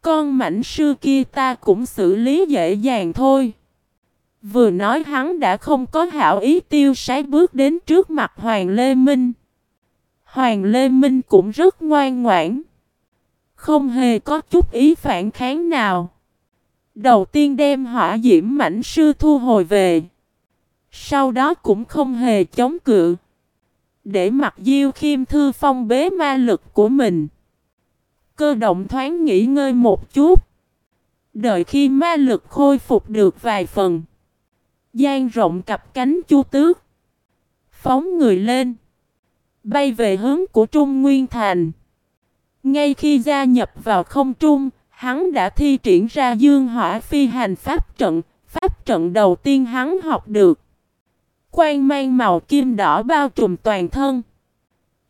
Con mảnh sư kia ta cũng xử lý dễ dàng thôi. Vừa nói hắn đã không có hảo ý tiêu sái bước đến trước mặt Hoàng Lê Minh. Hoàng Lê Minh cũng rất ngoan ngoãn. Không hề có chút ý phản kháng nào. Đầu tiên đem hỏa diễm mảnh sư thu hồi về. Sau đó cũng không hề chống cự. Để mặc Diêu Khiêm Thư phong bế ma lực của mình. Cơ động thoáng nghỉ ngơi một chút. Đợi khi ma lực khôi phục được vài phần. Giang rộng cặp cánh chu tước. Phóng người lên. Bay về hướng của Trung Nguyên Thành. Ngay khi gia nhập vào không trung, hắn đã thi triển ra dương hỏa phi hành pháp trận, pháp trận đầu tiên hắn học được. Quang mang màu kim đỏ bao trùm toàn thân.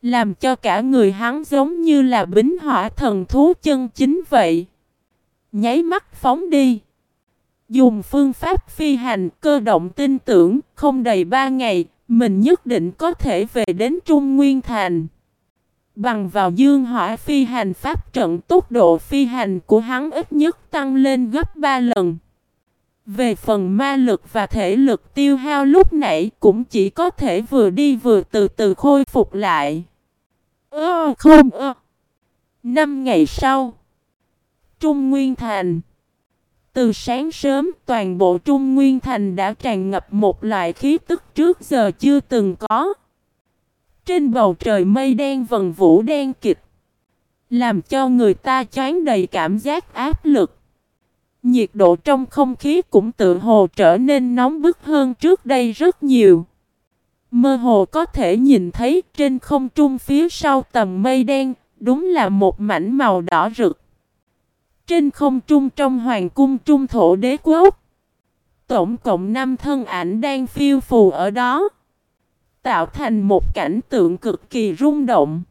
Làm cho cả người hắn giống như là bính hỏa thần thú chân chính vậy. Nháy mắt phóng đi. Dùng phương pháp phi hành cơ động tin tưởng không đầy ba ngày, mình nhất định có thể về đến Trung Nguyên Thành. Bằng vào dương hỏa phi hành pháp trận tốc độ phi hành của hắn ít nhất tăng lên gấp 3 lần. Về phần ma lực và thể lực tiêu hao lúc nãy cũng chỉ có thể vừa đi vừa từ từ khôi phục lại. Ơ không ơ. Năm ngày sau. Trung Nguyên Thành. Từ sáng sớm toàn bộ Trung Nguyên Thành đã tràn ngập một loại khí tức trước giờ chưa từng có. Trên bầu trời mây đen vần vũ đen kịch. Làm cho người ta chán đầy cảm giác áp lực. Nhiệt độ trong không khí cũng tự hồ trở nên nóng bức hơn trước đây rất nhiều. Mơ hồ có thể nhìn thấy trên không trung phía sau tầng mây đen, đúng là một mảnh màu đỏ rực. Trên không trung trong hoàng cung trung thổ đế quốc, tổng cộng 5 thân ảnh đang phiêu phù ở đó, tạo thành một cảnh tượng cực kỳ rung động.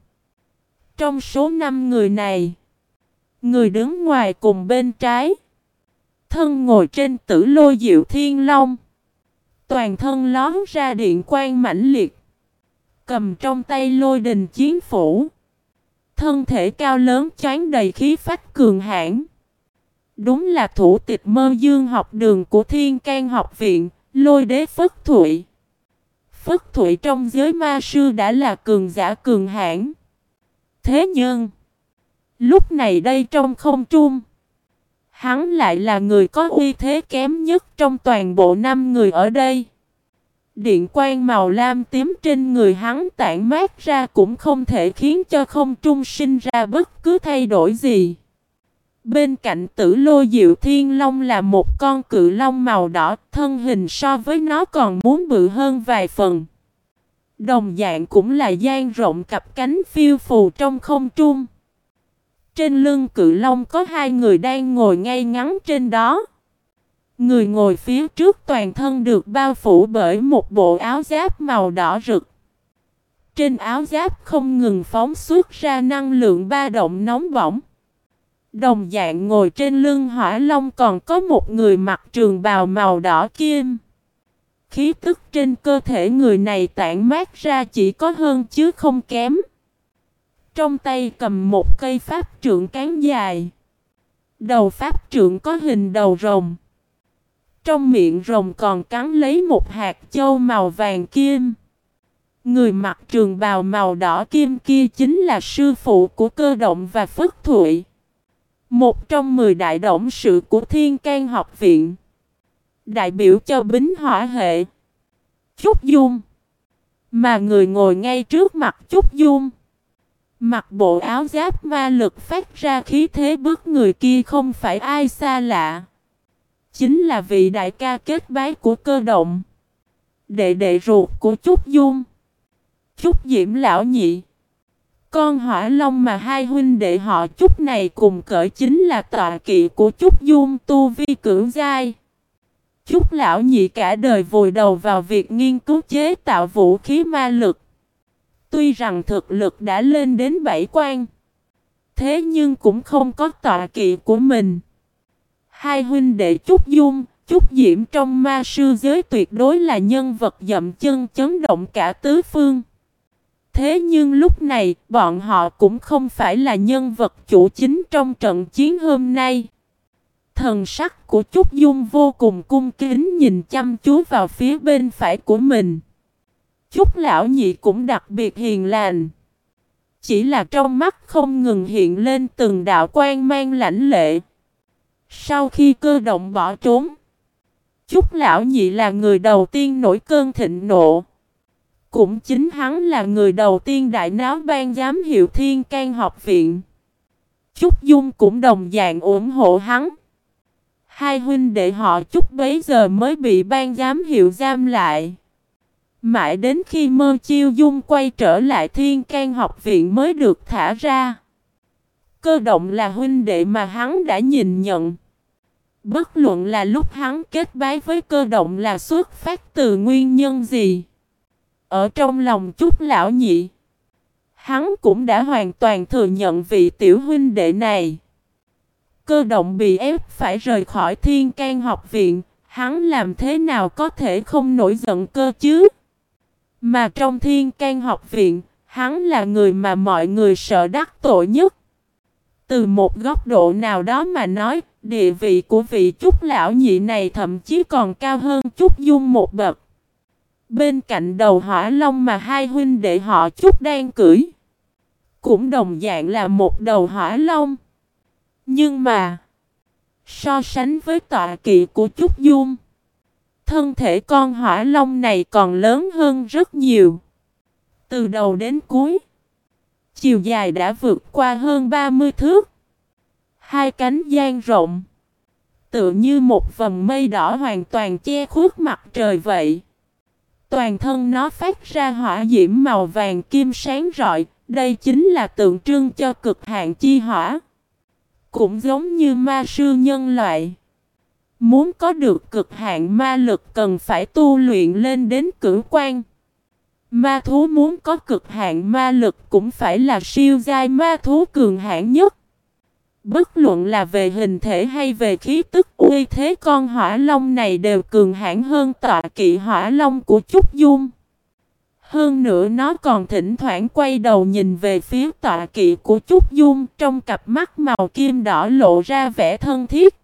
Trong số 5 người này, người đứng ngoài cùng bên trái, thân ngồi trên tử lôi diệu thiên long. Toàn thân lón ra điện quang mãnh liệt. Cầm trong tay lôi đình chiến phủ. Thân thể cao lớn choáng đầy khí phách cường hãn. Đúng là thủ tịch mơ dương học đường của thiên can học viện, lôi đế Phất Thụy. Phất Thụy trong giới ma sư đã là cường giả cường hãn. Thế nhưng, lúc này đây trong không trung, Hắn lại là người có uy thế kém nhất trong toàn bộ năm người ở đây. Điện quang màu lam tím trên người hắn tản mát ra cũng không thể khiến cho không trung sinh ra bất cứ thay đổi gì. Bên cạnh tử lô diệu thiên long là một con cự long màu đỏ, thân hình so với nó còn muốn bự hơn vài phần. Đồng dạng cũng là gian rộng cặp cánh phiêu phù trong không trung. Trên lưng cự long có hai người đang ngồi ngay ngắn trên đó. Người ngồi phía trước toàn thân được bao phủ bởi một bộ áo giáp màu đỏ rực. Trên áo giáp không ngừng phóng xuất ra năng lượng ba động nóng bỏng. Đồng dạng ngồi trên lưng hỏa long còn có một người mặc trường bào màu đỏ kim. Khí tức trên cơ thể người này tản mát ra chỉ có hơn chứ không kém. Trong tay cầm một cây pháp trượng cán dài. Đầu pháp trượng có hình đầu rồng. Trong miệng rồng còn cắn lấy một hạt châu màu vàng kim. Người mặc trường bào màu đỏ kim kia chính là sư phụ của cơ động và phất thụy. Một trong mười đại động sự của Thiên can học viện. Đại biểu cho bính hỏa hệ. Trúc Dung. Mà người ngồi ngay trước mặt Trúc Dung. Mặc bộ áo giáp ma lực phát ra khí thế bước người kia không phải ai xa lạ. Chính là vị đại ca kết bái của cơ động. Đệ đệ ruột của Trúc Dung. Trúc Diễm Lão Nhị. Con hỏa long mà hai huynh đệ họ Trúc này cùng cởi chính là tọa kỵ của Trúc Dung tu vi cưỡng giai. Trúc Lão Nhị cả đời vùi đầu vào việc nghiên cứu chế tạo vũ khí ma lực. Tuy rằng thực lực đã lên đến bảy quan. Thế nhưng cũng không có tọa kỵ của mình. Hai huynh đệ Trúc Dung, Trúc Diễm trong ma sư giới tuyệt đối là nhân vật dậm chân chấn động cả tứ phương. Thế nhưng lúc này, bọn họ cũng không phải là nhân vật chủ chính trong trận chiến hôm nay. Thần sắc của Trúc Dung vô cùng cung kính nhìn chăm chú vào phía bên phải của mình. trúc lão nhị cũng đặc biệt hiền lành. Chỉ là trong mắt không ngừng hiện lên từng đạo quan mang lãnh lệ. Sau khi cơ động bỏ trốn, Chúc lão nhị là người đầu tiên nổi cơn thịnh nộ. Cũng chính hắn là người đầu tiên đại náo ban giám hiệu Thiên can học viện. Trúc Dung cũng đồng dạng ủng hộ hắn. Hai huynh đệ họ Trúc bấy giờ mới bị ban giám hiệu giam lại. Mãi đến khi mơ chiêu dung quay trở lại thiên can học viện mới được thả ra. Cơ động là huynh đệ mà hắn đã nhìn nhận. Bất luận là lúc hắn kết bái với cơ động là xuất phát từ nguyên nhân gì. Ở trong lòng chút lão nhị. Hắn cũng đã hoàn toàn thừa nhận vị tiểu huynh đệ này. Cơ động bị ép phải rời khỏi thiên can học viện. Hắn làm thế nào có thể không nổi giận cơ chứ? Mà trong thiên can học viện, hắn là người mà mọi người sợ đắc tội nhất. Từ một góc độ nào đó mà nói, địa vị của vị trúc lão nhị này thậm chí còn cao hơn trúc dung một bậc. Bên cạnh đầu hỏa long mà hai huynh đệ họ trúc đang cưỡi, cũng đồng dạng là một đầu hỏa long. Nhưng mà, so sánh với tọa kỵ của trúc dung, Thân thể con hỏa long này còn lớn hơn rất nhiều. Từ đầu đến cuối, chiều dài đã vượt qua hơn 30 thước. Hai cánh gian rộng, tựa như một vầng mây đỏ hoàn toàn che khuất mặt trời vậy. Toàn thân nó phát ra hỏa diễm màu vàng kim sáng rọi, đây chính là tượng trưng cho cực hạn chi hỏa. Cũng giống như ma sư nhân loại. Muốn có được cực hạn ma lực cần phải tu luyện lên đến cửu quan. Ma thú muốn có cực hạn ma lực cũng phải là siêu giai ma thú cường hãn nhất. Bất luận là về hình thể hay về khí tức uy thế con hỏa long này đều cường hãn hơn tọa kỵ hỏa long của Trúc Dung. Hơn nữa nó còn thỉnh thoảng quay đầu nhìn về phía tọa kỵ của Trúc Dung trong cặp mắt màu kim đỏ lộ ra vẻ thân thiết.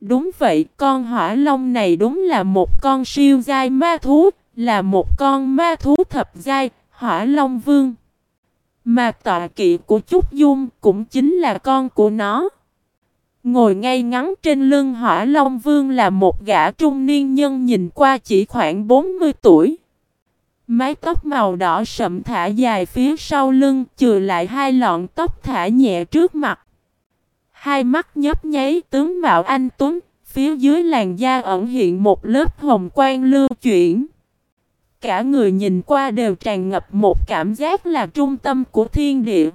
Đúng vậy, con hỏa long này đúng là một con siêu giai ma thú, là một con ma thú thập giai, hỏa long vương. Mà tọa kỵ của Trúc Dung cũng chính là con của nó. Ngồi ngay ngắn trên lưng hỏa long vương là một gã trung niên nhân nhìn qua chỉ khoảng 40 tuổi. Mái tóc màu đỏ sậm thả dài phía sau lưng, chừa lại hai lọn tóc thả nhẹ trước mặt. Hai mắt nhấp nháy tướng mạo anh Tuấn, phía dưới làn da ẩn hiện một lớp hồng quang lưu chuyển. Cả người nhìn qua đều tràn ngập một cảm giác là trung tâm của thiên địa.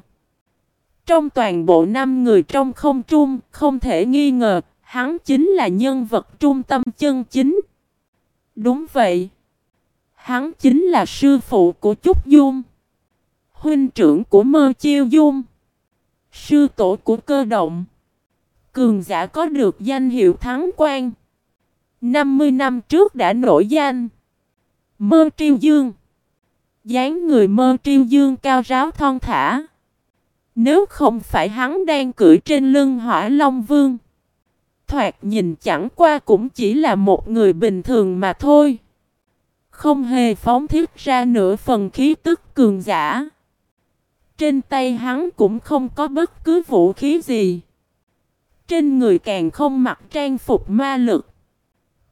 Trong toàn bộ năm người trong không trung, không thể nghi ngờ, hắn chính là nhân vật trung tâm chân chính. Đúng vậy. Hắn chính là sư phụ của Trúc Dung. Huynh trưởng của Mơ Chiêu Dung. Sư tổ của cơ động. Cường giả có được danh hiệu thắng quan. 50 năm trước đã nổi danh. Mơ triêu dương. dáng người mơ triêu dương cao ráo thon thả. Nếu không phải hắn đang cưỡi trên lưng hỏa long vương. Thoạt nhìn chẳng qua cũng chỉ là một người bình thường mà thôi. Không hề phóng thiết ra nửa phần khí tức cường giả. Trên tay hắn cũng không có bất cứ vũ khí gì. Trên người càng không mặc trang phục ma lực.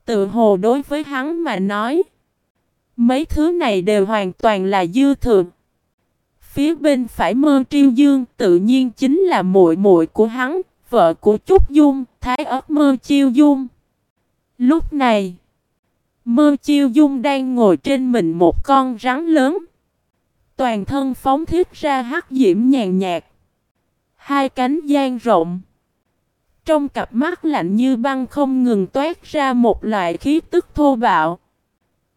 Tự hồ đối với hắn mà nói. Mấy thứ này đều hoàn toàn là dư thừa. Phía bên phải mơ triêu dương tự nhiên chính là muội muội của hắn, vợ của Trúc Dung, Thái ớt mơ chiêu dung. Lúc này, mơ chiêu dung đang ngồi trên mình một con rắn lớn. Toàn thân phóng thiết ra hắc diễm nhàn nhạt. Hai cánh gian rộng. Trong cặp mắt lạnh như băng không ngừng toát ra một loại khí tức thô bạo.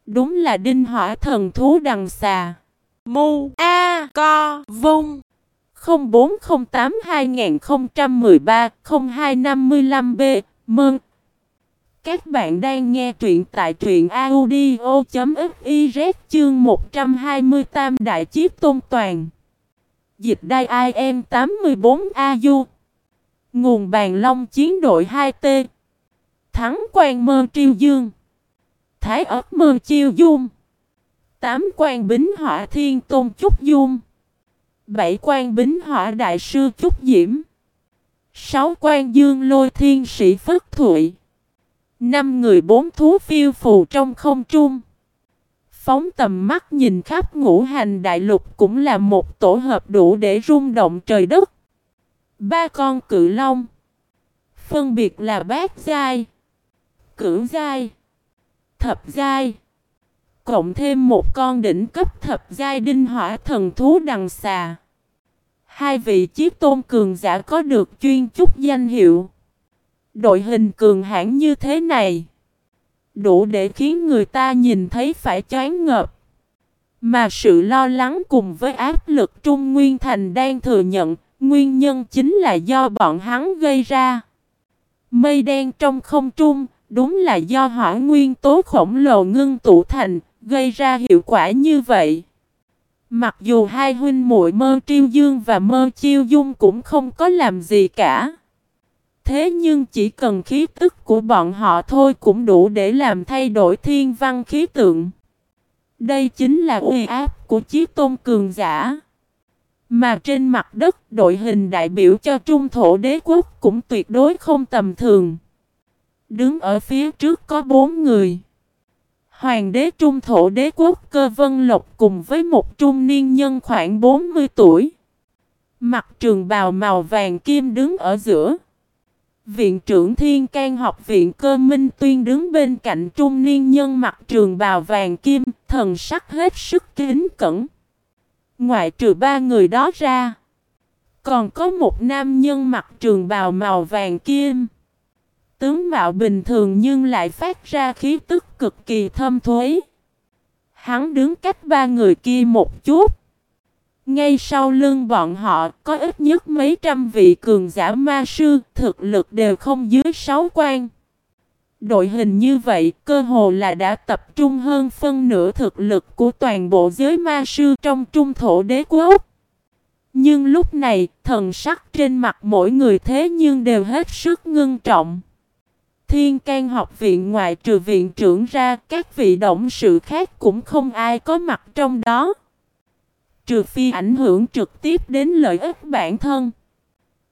Đúng là đinh hỏa thần thú đằng xà. Mu, A, Co, Vung 0408 2013 0255 B Mừng! Các bạn đang nghe truyện tại truyện audio.fiz chương 128 Đại Chiếc Tôn Toàn. Dịch đai IM 84 AU Nguồn bàn long chiến đội 2T Thắng quan mơ triêu dương Thái ấp mơ chiêu dung. Tám quan bính họa thiên tôn trúc dung. Bảy quan bính họa đại sư trúc diễm. Sáu quan dương lôi thiên sĩ phất thụy. Năm người bốn thú phiêu phù trong không trung. Phóng tầm mắt nhìn khắp ngũ hành đại lục cũng là một tổ hợp đủ để rung động trời đất. Ba con cự long. Phân biệt là bát giai, cửu giai, thập giai. Cộng thêm một con đỉnh cấp thập giai đinh hỏa thần thú đằng xà. Hai vị chiếc tôn cường giả có được chuyên chút danh hiệu. Đội hình cường hãn như thế này. Đủ để khiến người ta nhìn thấy phải choáng ngợp. Mà sự lo lắng cùng với áp lực Trung Nguyên Thành đang thừa nhận, nguyên nhân chính là do bọn hắn gây ra. Mây đen trong không trung, đúng là do hỏa nguyên tố khổng lồ ngưng tụ thành, gây ra hiệu quả như vậy. Mặc dù hai huynh muội mơ triêu dương và mơ chiêu dung cũng không có làm gì cả. Thế nhưng chỉ cần khí tức của bọn họ thôi cũng đủ để làm thay đổi thiên văn khí tượng. Đây chính là uy áp của chiếc tôn cường giả. Mà trên mặt đất đội hình đại biểu cho trung thổ đế quốc cũng tuyệt đối không tầm thường. Đứng ở phía trước có bốn người. Hoàng đế trung thổ đế quốc cơ vân lộc cùng với một trung niên nhân khoảng 40 tuổi. Mặt trường bào màu vàng kim đứng ở giữa. Viện trưởng Thiên can học viện cơ minh tuyên đứng bên cạnh trung niên nhân mặt trường bào vàng kim, thần sắc hết sức kính cẩn. Ngoại trừ ba người đó ra, còn có một nam nhân mặt trường bào màu vàng kim. Tướng mạo bình thường nhưng lại phát ra khí tức cực kỳ thâm thuế. Hắn đứng cách ba người kia một chút. Ngay sau lưng bọn họ có ít nhất mấy trăm vị cường giả ma sư, thực lực đều không dưới sáu quan. Đội hình như vậy cơ hồ là đã tập trung hơn phân nửa thực lực của toàn bộ giới ma sư trong trung thổ đế quốc. Nhưng lúc này, thần sắc trên mặt mỗi người thế nhưng đều hết sức ngưng trọng. Thiên can học viện ngoại trừ viện trưởng ra, các vị động sự khác cũng không ai có mặt trong đó. Trừ phi ảnh hưởng trực tiếp đến lợi ích bản thân.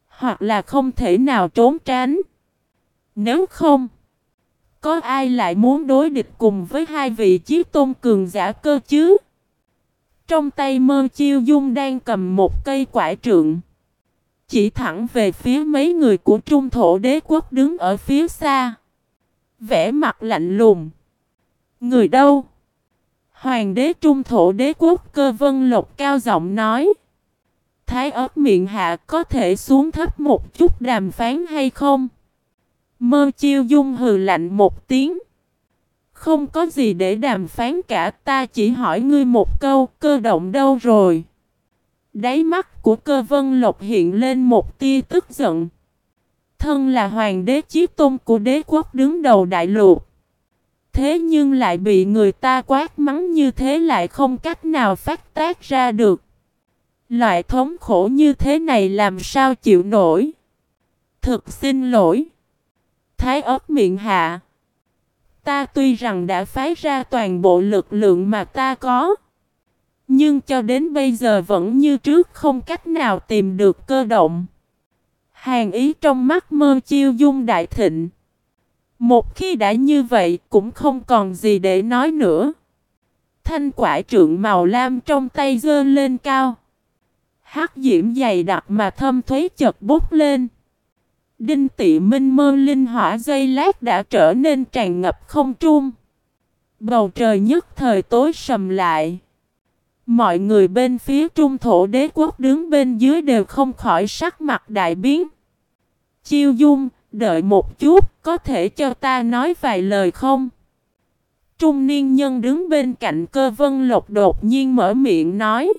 Hoặc là không thể nào trốn tránh. Nếu không, có ai lại muốn đối địch cùng với hai vị chiếc tôn cường giả cơ chứ? Trong tay mơ chiêu dung đang cầm một cây quải trượng. Chỉ thẳng về phía mấy người của trung thổ đế quốc đứng ở phía xa. Vẽ mặt lạnh lùng. Người đâu? Hoàng đế trung thổ đế quốc cơ vân lộc cao giọng nói. Thái ớt miệng hạ có thể xuống thấp một chút đàm phán hay không? Mơ chiêu dung hừ lạnh một tiếng. Không có gì để đàm phán cả, ta chỉ hỏi ngươi một câu, cơ động đâu rồi? Đáy mắt của cơ vân lộc hiện lên một tia tức giận. Thân là hoàng đế chí tôn của đế quốc đứng đầu đại lục. Thế nhưng lại bị người ta quát mắng như thế lại không cách nào phát tác ra được. Loại thống khổ như thế này làm sao chịu nổi. Thực xin lỗi. Thái ớt miệng hạ. Ta tuy rằng đã phái ra toàn bộ lực lượng mà ta có. Nhưng cho đến bây giờ vẫn như trước, không cách nào tìm được cơ động. Hàng ý trong mắt mơ chiêu dung đại thịnh. Một khi đã như vậy, cũng không còn gì để nói nữa. Thanh quả trượng màu lam trong tay dơ lên cao. Hắc diễm dày đặc mà thâm thuế chật bút lên. Đinh tị minh mơ linh hỏa dây lát đã trở nên tràn ngập không trung. Bầu trời nhất thời tối sầm lại. Mọi người bên phía trung thổ đế quốc đứng bên dưới đều không khỏi sắc mặt đại biến. Chiêu dung, đợi một chút, có thể cho ta nói vài lời không? Trung niên nhân đứng bên cạnh cơ vân lộc đột nhiên mở miệng nói.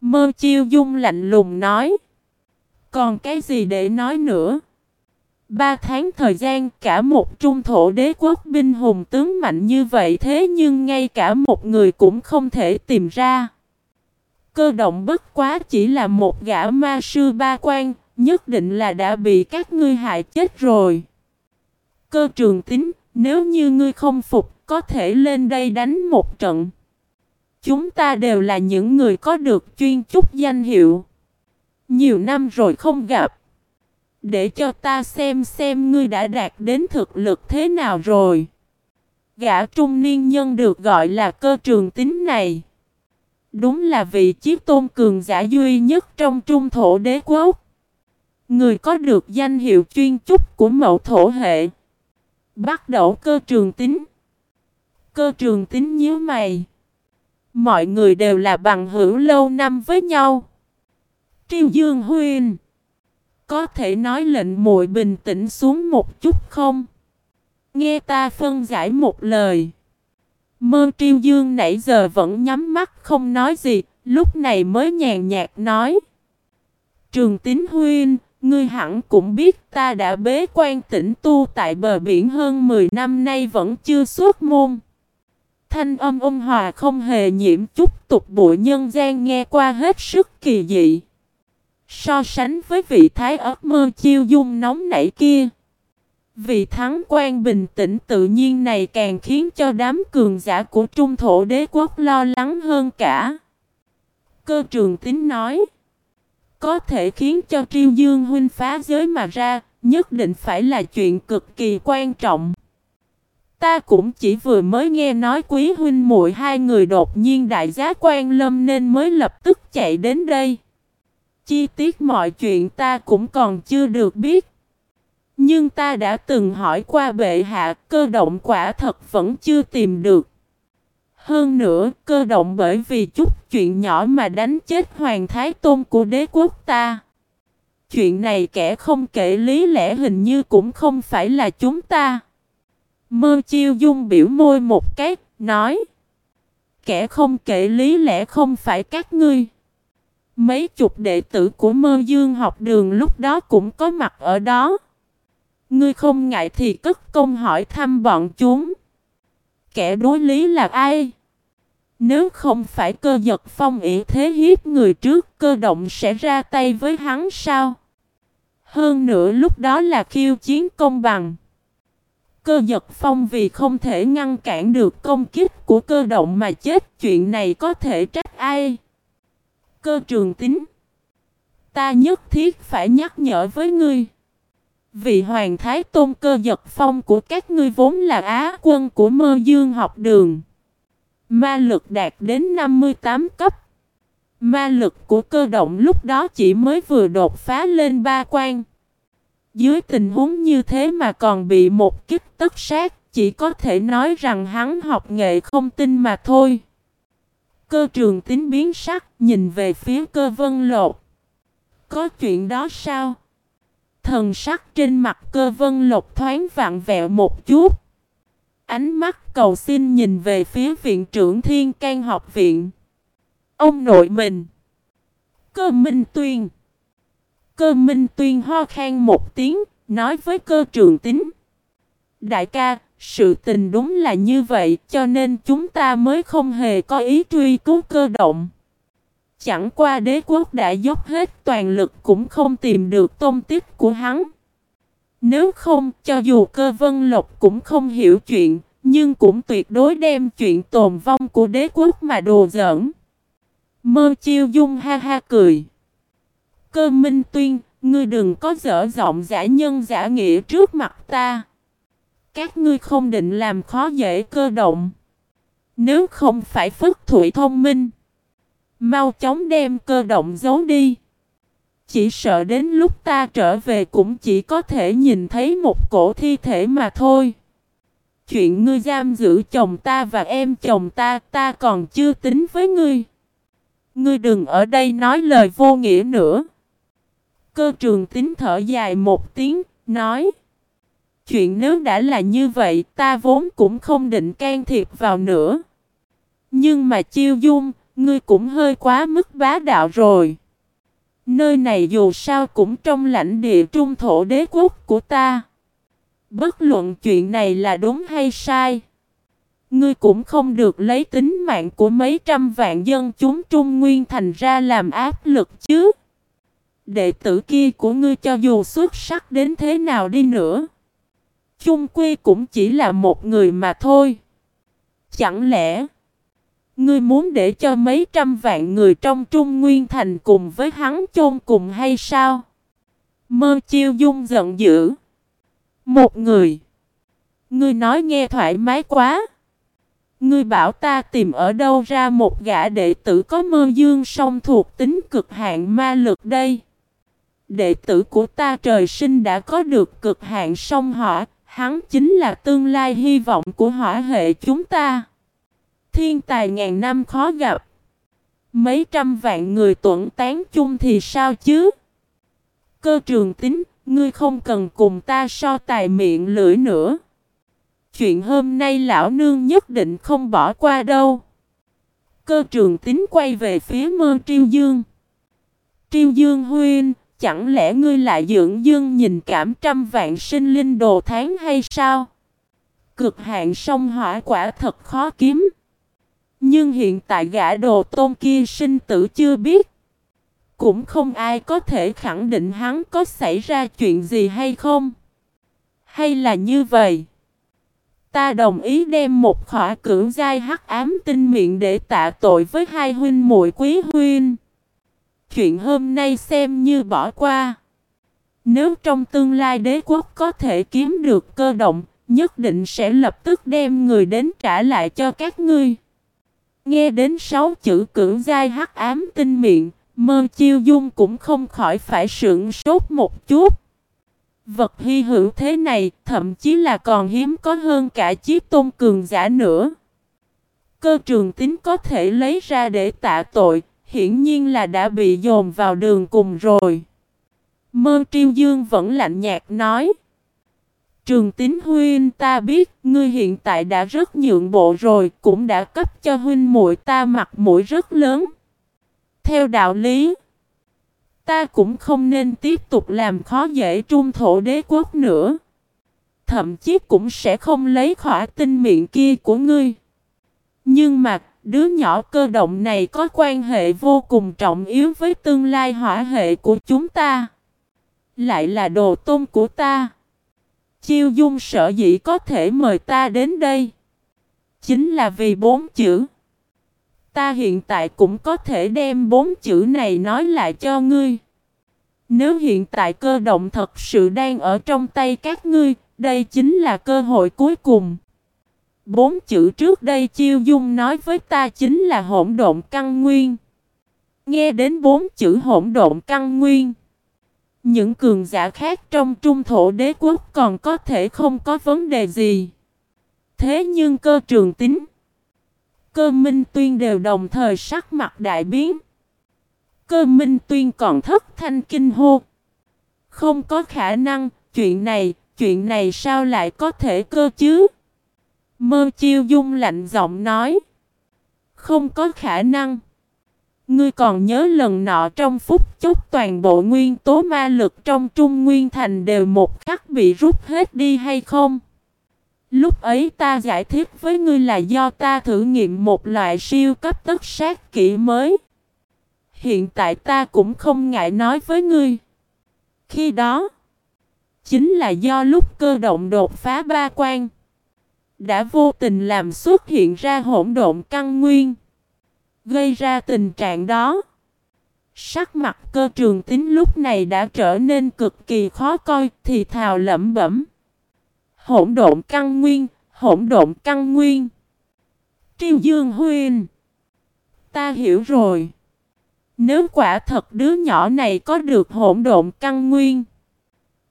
Mơ chiêu dung lạnh lùng nói. Còn cái gì để nói nữa? Ba tháng thời gian cả một trung thổ đế quốc binh hùng tướng mạnh như vậy thế nhưng ngay cả một người cũng không thể tìm ra. Cơ động bất quá chỉ là một gã ma sư ba quan, nhất định là đã bị các ngươi hại chết rồi. Cơ trường tính, nếu như ngươi không phục, có thể lên đây đánh một trận. Chúng ta đều là những người có được chuyên chút danh hiệu. Nhiều năm rồi không gặp. Để cho ta xem xem ngươi đã đạt đến thực lực thế nào rồi. Gã trung niên nhân được gọi là cơ trường tính này. Đúng là vị chiếc tôn cường giả duy nhất trong trung thổ đế quốc. Người có được danh hiệu chuyên chúc của mẫu thổ hệ. Bắt đầu cơ trường tính. Cơ trường tính nhíu mày. Mọi người đều là bằng hữu lâu năm với nhau. Triều Dương Huynh. Có thể nói lệnh muội bình tĩnh xuống một chút không? Nghe ta phân giải một lời. Mơ triêu dương nãy giờ vẫn nhắm mắt không nói gì, lúc này mới nhàn nhạt nói. Trường tín huyên, ngươi hẳn cũng biết ta đã bế quan tĩnh tu tại bờ biển hơn 10 năm nay vẫn chưa xuất môn. Thanh âm ôn hòa không hề nhiễm chút tục bụi nhân gian nghe qua hết sức kỳ dị. So sánh với vị thái ớt mơ chiêu dung nóng nảy kia. Vị thắng quan bình tĩnh tự nhiên này càng khiến cho đám cường giả của trung thổ đế quốc lo lắng hơn cả. Cơ trường tính nói. Có thể khiến cho triêu dương huynh phá giới mà ra, nhất định phải là chuyện cực kỳ quan trọng. Ta cũng chỉ vừa mới nghe nói quý huynh muội hai người đột nhiên đại giá quan lâm nên mới lập tức chạy đến đây. Chi tiết mọi chuyện ta cũng còn chưa được biết. Nhưng ta đã từng hỏi qua bệ hạ cơ động quả thật vẫn chưa tìm được. Hơn nữa, cơ động bởi vì chút chuyện nhỏ mà đánh chết Hoàng Thái Tôn của đế quốc ta. Chuyện này kẻ không kể lý lẽ hình như cũng không phải là chúng ta. Mơ chiêu dung biểu môi một cái, nói. Kẻ không kể lý lẽ không phải các ngươi. Mấy chục đệ tử của mơ dương học đường lúc đó cũng có mặt ở đó. Ngươi không ngại thì cất công hỏi thăm bọn chúng. Kẻ đối lý là ai? Nếu không phải cơ giật phong ỉ thế hiếp người trước, cơ động sẽ ra tay với hắn sao? Hơn nữa lúc đó là khiêu chiến công bằng. Cơ giật phong vì không thể ngăn cản được công kích của cơ động mà chết, chuyện này có thể trách ai? Cơ trường tính. Ta nhất thiết phải nhắc nhở với ngươi. Vị hoàng thái tôn cơ giật phong của các ngươi vốn là á quân của mơ dương học đường. Ma lực đạt đến 58 cấp. Ma lực của cơ động lúc đó chỉ mới vừa đột phá lên ba quan. Dưới tình huống như thế mà còn bị một kích tất sát, chỉ có thể nói rằng hắn học nghệ không tin mà thôi. Cơ trường tính biến sắc, nhìn về phía cơ vân lột. Có chuyện đó sao? Thần sắc trên mặt cơ vân lột thoáng vặn vẹo một chút. Ánh mắt cầu xin nhìn về phía viện trưởng thiên can học viện. Ông nội mình. Cơ Minh Tuyên. Cơ Minh Tuyên ho khan một tiếng, nói với cơ trường tính. Đại ca, sự tình đúng là như vậy cho nên chúng ta mới không hề có ý truy cứu cơ động. Chẳng qua đế quốc đã dốc hết toàn lực cũng không tìm được tôn tích của hắn. Nếu không, cho dù cơ vân lộc cũng không hiểu chuyện, nhưng cũng tuyệt đối đem chuyện tồn vong của đế quốc mà đồ giỡn. Mơ chiêu dung ha ha cười. Cơ minh tuyên, ngươi đừng có dở giọng giả nhân giả nghĩa trước mặt ta. Các ngươi không định làm khó dễ cơ động. Nếu không phải phất thủy thông minh. Mau chóng đem cơ động giấu đi. Chỉ sợ đến lúc ta trở về cũng chỉ có thể nhìn thấy một cổ thi thể mà thôi. Chuyện ngươi giam giữ chồng ta và em chồng ta ta còn chưa tính với ngươi. Ngươi đừng ở đây nói lời vô nghĩa nữa. Cơ trường tính thở dài một tiếng, nói. Chuyện nếu đã là như vậy ta vốn cũng không định can thiệp vào nữa. Nhưng mà chiêu dung, ngươi cũng hơi quá mức bá đạo rồi. Nơi này dù sao cũng trong lãnh địa trung thổ đế quốc của ta. Bất luận chuyện này là đúng hay sai. Ngươi cũng không được lấy tính mạng của mấy trăm vạn dân chúng Trung Nguyên thành ra làm áp lực chứ. Đệ tử kia của ngươi cho dù xuất sắc đến thế nào đi nữa. Chung quy cũng chỉ là một người mà thôi. Chẳng lẽ Ngươi muốn để cho mấy trăm vạn người trong Trung Nguyên Thành cùng với hắn chôn cùng hay sao? Mơ chiêu dung giận dữ. Một người. Ngươi nói nghe thoải mái quá. Ngươi bảo ta tìm ở đâu ra một gã đệ tử có mơ dương song thuộc tính cực hạn ma lực đây. Đệ tử của ta trời sinh đã có được cực hạn song hỏa, hắn chính là tương lai hy vọng của hỏa hệ chúng ta. Thiên tài ngàn năm khó gặp. Mấy trăm vạn người tuẩn tán chung thì sao chứ? Cơ trường tính, ngươi không cần cùng ta so tài miệng lưỡi nữa. Chuyện hôm nay lão nương nhất định không bỏ qua đâu. Cơ trường tính quay về phía mơ triêu dương. Triêu dương huyên chẳng lẽ ngươi lại dưỡng dương nhìn cảm trăm vạn sinh linh đồ tháng hay sao? Cực hạn sông hỏa quả thật khó kiếm. Nhưng hiện tại gã đồ tôn kia sinh tử chưa biết. Cũng không ai có thể khẳng định hắn có xảy ra chuyện gì hay không. Hay là như vậy? Ta đồng ý đem một khỏa cưỡng giai hắc ám tinh miệng để tạ tội với hai huynh muội quý huynh. Chuyện hôm nay xem như bỏ qua. Nếu trong tương lai đế quốc có thể kiếm được cơ động, nhất định sẽ lập tức đem người đến trả lại cho các ngươi. Nghe đến sáu chữ cưỡng giai hắc ám tinh miệng, mơ chiêu dung cũng không khỏi phải sượng sốt một chút. Vật hy hữu thế này thậm chí là còn hiếm có hơn cả chiếc tôn cường giả nữa. Cơ trường tính có thể lấy ra để tạ tội, hiển nhiên là đã bị dồn vào đường cùng rồi. Mơ triêu dương vẫn lạnh nhạt nói. Trường tín huynh ta biết ngươi hiện tại đã rất nhượng bộ rồi cũng đã cấp cho huynh muội ta mặt mũi rất lớn. Theo đạo lý, ta cũng không nên tiếp tục làm khó dễ trung thổ đế quốc nữa. Thậm chí cũng sẽ không lấy khỏa tinh miệng kia của ngươi. Nhưng mà đứa nhỏ cơ động này có quan hệ vô cùng trọng yếu với tương lai hỏa hệ của chúng ta. Lại là đồ tôn của ta. Chiêu dung sở dĩ có thể mời ta đến đây. Chính là vì bốn chữ. Ta hiện tại cũng có thể đem bốn chữ này nói lại cho ngươi. Nếu hiện tại cơ động thật sự đang ở trong tay các ngươi, đây chính là cơ hội cuối cùng. Bốn chữ trước đây Chiêu Dung nói với ta chính là hỗn độn căn nguyên. Nghe đến bốn chữ hỗn độn căn nguyên. Những cường giả khác trong trung thổ đế quốc còn có thể không có vấn đề gì. Thế nhưng cơ trường tính, cơ minh tuyên đều đồng thời sắc mặt đại biến. Cơ minh tuyên còn thất thanh kinh hô. Không có khả năng, chuyện này, chuyện này sao lại có thể cơ chứ? Mơ chiêu dung lạnh giọng nói. Không có khả năng. Ngươi còn nhớ lần nọ trong phút chốc toàn bộ nguyên tố ma lực trong Trung Nguyên Thành đều một khắc bị rút hết đi hay không? Lúc ấy ta giải thích với ngươi là do ta thử nghiệm một loại siêu cấp tất sát kỹ mới. Hiện tại ta cũng không ngại nói với ngươi. Khi đó, chính là do lúc cơ động đột phá ba quan, đã vô tình làm xuất hiện ra hỗn độn căn nguyên. Gây ra tình trạng đó. Sắc mặt cơ trường tính lúc này đã trở nên cực kỳ khó coi thì thào lẩm bẩm. Hỗn độn căn nguyên, hỗn độn căn nguyên. Triêu Dương Huynh. Ta hiểu rồi. Nếu quả thật đứa nhỏ này có được hỗn độn căn nguyên.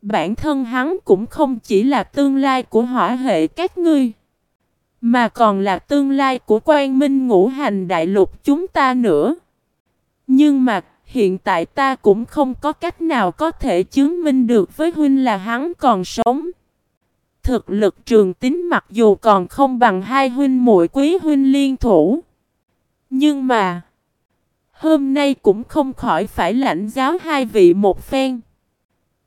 Bản thân hắn cũng không chỉ là tương lai của hỏa hệ các ngươi. Mà còn là tương lai của quan minh ngũ hành đại lục chúng ta nữa. Nhưng mà hiện tại ta cũng không có cách nào có thể chứng minh được với huynh là hắn còn sống. Thực lực trường tính mặc dù còn không bằng hai huynh muội quý huynh liên thủ. Nhưng mà, hôm nay cũng không khỏi phải lãnh giáo hai vị một phen.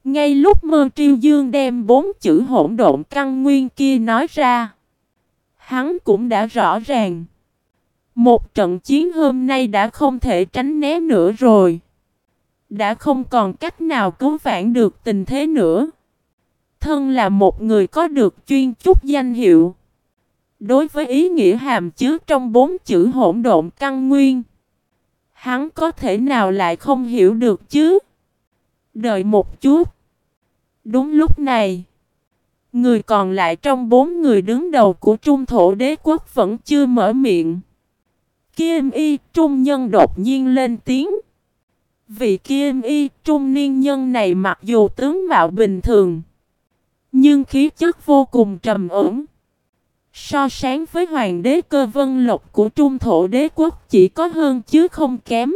Ngay lúc mơ triêu dương đem bốn chữ hỗn độn căn nguyên kia nói ra. Hắn cũng đã rõ ràng. Một trận chiến hôm nay đã không thể tránh né nữa rồi. Đã không còn cách nào cứu vãn được tình thế nữa. Thân là một người có được chuyên chút danh hiệu. Đối với ý nghĩa hàm chứa trong bốn chữ hỗn độn căn nguyên. Hắn có thể nào lại không hiểu được chứ? Đợi một chút. Đúng lúc này. Người còn lại trong bốn người đứng đầu của trung thổ đế quốc vẫn chưa mở miệng. Kim y trung nhân đột nhiên lên tiếng. Vị kim y trung niên nhân này mặc dù tướng mạo bình thường. Nhưng khí chất vô cùng trầm ổn. So sánh với hoàng đế cơ vân lộc của trung thổ đế quốc chỉ có hơn chứ không kém.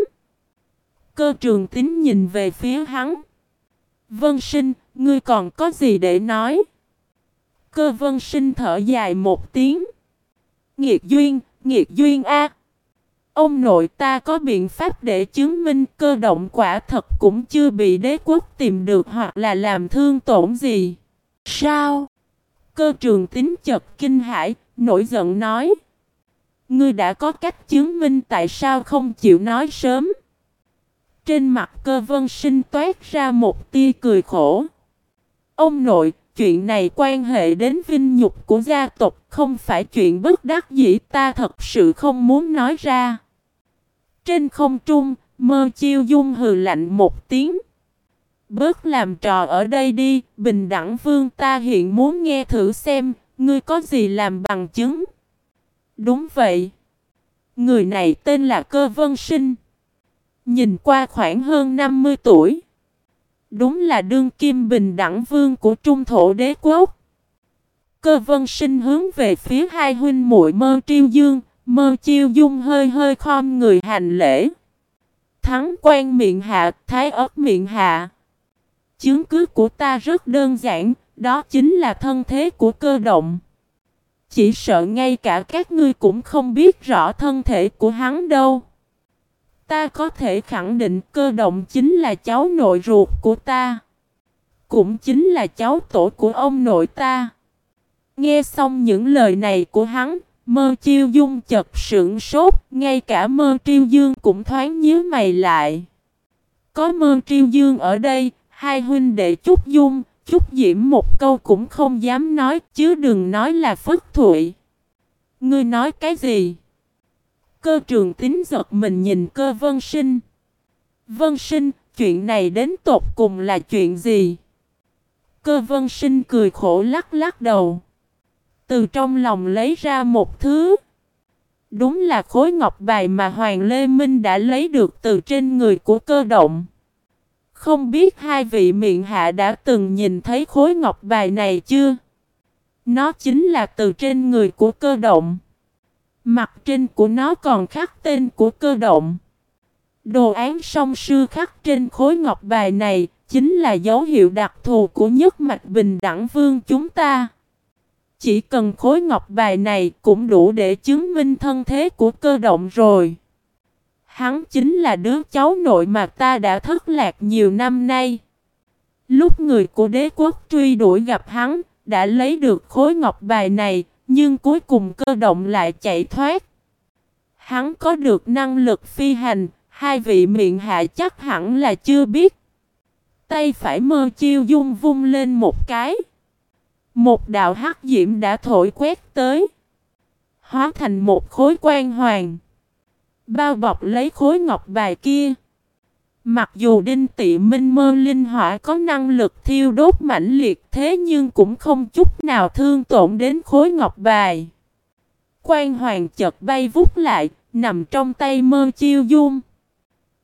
Cơ trường tính nhìn về phía hắn. Vân sinh, ngươi còn có gì để nói? Cơ vân sinh thở dài một tiếng. Nghiệt duyên, nghiệt duyên a. Ông nội ta có biện pháp để chứng minh cơ động quả thật cũng chưa bị đế quốc tìm được hoặc là làm thương tổn gì. Sao? Cơ trường tính chật kinh hãi, nổi giận nói. Ngươi đã có cách chứng minh tại sao không chịu nói sớm. Trên mặt cơ vân sinh toát ra một tia cười khổ. Ông nội, chuyện này quan hệ đến vinh nhục của gia tộc, không phải chuyện bất đắc dĩ ta thật sự không muốn nói ra. Trên không trung, mơ chiêu dung hừ lạnh một tiếng. Bớt làm trò ở đây đi, bình đẳng vương ta hiện muốn nghe thử xem, ngươi có gì làm bằng chứng. Đúng vậy. Người này tên là Cơ Vân Sinh. Nhìn qua khoảng hơn 50 tuổi. Đúng là đương kim bình đẳng vương của trung thổ đế quốc. Cơ vân sinh hướng về phía hai huynh muội mơ triêu dương, mơ chiêu dung hơi hơi khom người hành lễ. Thắng quan miệng hạ, thái ớt miệng hạ. Chứng cứ của ta rất đơn giản, đó chính là thân thế của cơ động. Chỉ sợ ngay cả các ngươi cũng không biết rõ thân thể của hắn đâu. Ta có thể khẳng định cơ động chính là cháu nội ruột của ta. Cũng chính là cháu tổ của ông nội ta. Nghe xong những lời này của hắn, mơ chiêu dung chật sững sốt, ngay cả mơ triêu dương cũng thoáng nhíu mày lại. Có mơ triêu dương ở đây, hai huynh đệ chúc dung, chúc diễm một câu cũng không dám nói, chứ đừng nói là phất thụy. Ngươi nói cái gì? Cơ trường tính giật mình nhìn cơ vân sinh. Vân sinh, chuyện này đến tột cùng là chuyện gì? Cơ vân sinh cười khổ lắc lắc đầu. Từ trong lòng lấy ra một thứ. Đúng là khối ngọc bài mà Hoàng Lê Minh đã lấy được từ trên người của cơ động. Không biết hai vị miệng hạ đã từng nhìn thấy khối ngọc bài này chưa? Nó chính là từ trên người của cơ động. Mặt trên của nó còn khắc tên của cơ động. Đồ án song sư khắc trên khối ngọc bài này chính là dấu hiệu đặc thù của nhất mạch bình đẳng vương chúng ta. Chỉ cần khối ngọc bài này cũng đủ để chứng minh thân thế của cơ động rồi. Hắn chính là đứa cháu nội mà ta đã thất lạc nhiều năm nay. Lúc người của đế quốc truy đuổi gặp hắn, đã lấy được khối ngọc bài này, nhưng cuối cùng cơ động lại chạy thoát. Hắn có được năng lực phi hành, hai vị miệng hạ chắc hẳn là chưa biết. Tay phải mơ chiêu dung vung lên một cái. Một đạo hắc diễm đã thổi quét tới. Hóa thành một khối quan hoàng. Bao bọc lấy khối ngọc bài kia. Mặc dù đinh tị minh mơ linh hỏa có năng lực thiêu đốt mãnh liệt thế nhưng cũng không chút nào thương tổn đến khối ngọc bài. Quan hoàng chợt bay vút lại, nằm trong tay mơ chiêu dung.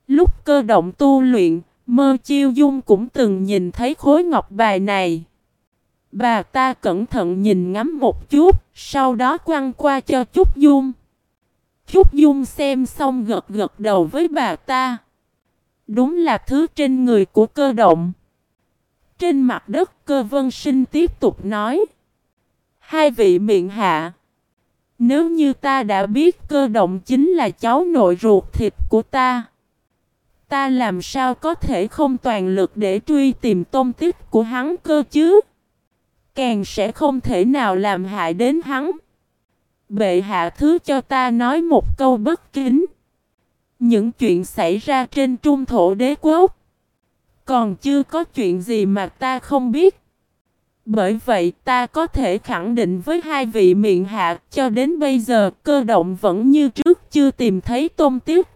Lúc cơ động tu luyện, mơ chiêu dung cũng từng nhìn thấy khối ngọc bài này. Bà ta cẩn thận nhìn ngắm một chút, sau đó quăng qua cho Trúc Dung. Trúc Dung xem xong gật gật đầu với bà ta. Đúng là thứ trên người của cơ động. Trên mặt đất, cơ vân sinh tiếp tục nói. Hai vị miệng hạ. Nếu như ta đã biết cơ động chính là cháu nội ruột thịt của ta. Ta làm sao có thể không toàn lực để truy tìm tôn tích của hắn cơ chứ? Càng sẽ không thể nào làm hại đến hắn. Bệ hạ thứ cho ta nói một câu bất kính. Những chuyện xảy ra trên trung thổ đế quốc. Còn chưa có chuyện gì mà ta không biết. Bởi vậy ta có thể khẳng định với hai vị miệng hạ cho đến bây giờ cơ động vẫn như trước chưa tìm thấy tôn tiếc.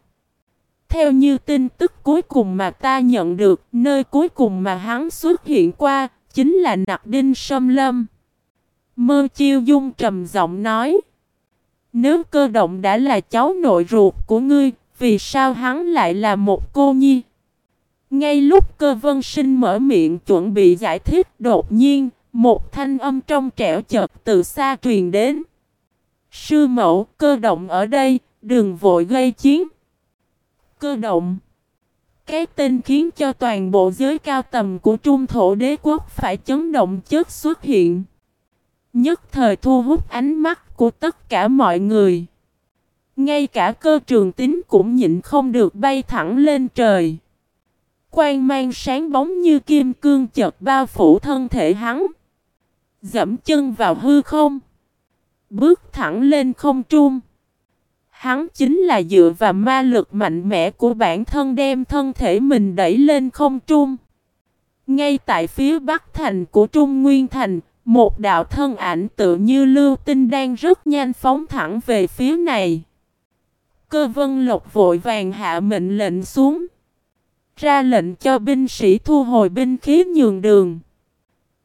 Theo như tin tức cuối cùng mà ta nhận được, nơi cuối cùng mà hắn xuất hiện qua, chính là nặc đinh sâm lâm. Mơ chiêu dung trầm giọng nói. Nếu cơ động đã là cháu nội ruột của ngươi, vì sao hắn lại là một cô nhi? Ngay lúc cơ vân sinh mở miệng chuẩn bị giải thích đột nhiên, một thanh âm trong trẻo chợt từ xa truyền đến. Sư mẫu, cơ động ở đây, đừng vội gây chiến. Cơ động Cái tên khiến cho toàn bộ giới cao tầm của trung thổ đế quốc phải chấn động chất xuất hiện. Nhất thời thu hút ánh mắt của tất cả mọi người. Ngay cả cơ trường tính cũng nhịn không được bay thẳng lên trời. Quang mang sáng bóng như kim cương chợt bao phủ thân thể hắn. Dẫm chân vào hư không. Bước thẳng lên không trung. Hắn chính là dựa vào ma lực mạnh mẽ của bản thân đem thân thể mình đẩy lên không trung. Ngay tại phía bắc thành của Trung Nguyên Thành, một đạo thân ảnh tự như lưu tinh đang rất nhanh phóng thẳng về phía này. Cơ vân lộc vội vàng hạ mệnh lệnh xuống. Ra lệnh cho binh sĩ thu hồi binh khí nhường đường.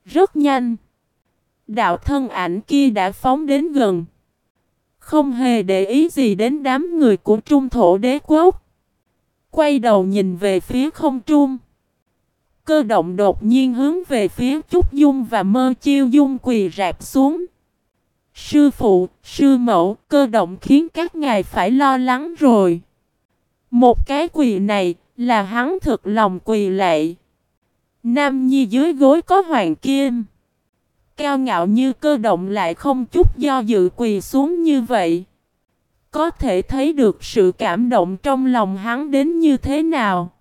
Rất nhanh. Đạo thân ảnh kia đã phóng đến gần. Không hề để ý gì đến đám người của trung thổ đế quốc. Quay đầu nhìn về phía không trung. Cơ động đột nhiên hướng về phía Trúc Dung và Mơ Chiêu Dung quỳ rạp xuống. Sư phụ, sư mẫu, cơ động khiến các ngài phải lo lắng rồi. Một cái quỳ này là hắn thực lòng quỳ lệ. Nam Nhi dưới gối có hoàng kim. Cao ngạo như cơ động lại không chút do dự quỳ xuống như vậy. Có thể thấy được sự cảm động trong lòng hắn đến như thế nào.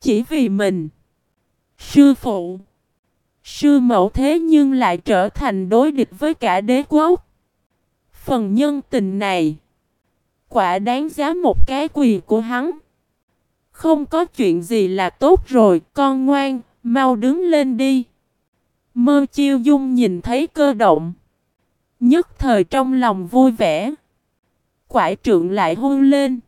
Chỉ vì mình. Sư phụ. Sư mẫu thế nhưng lại trở thành đối địch với cả đế quốc. Phần nhân tình này. Quả đáng giá một cái quỳ của hắn. Không có chuyện gì là tốt rồi, con ngoan, mau đứng lên đi. Mơ chiêu dung nhìn thấy cơ động. Nhất thời trong lòng vui vẻ. Quải trượng lại hôn lên.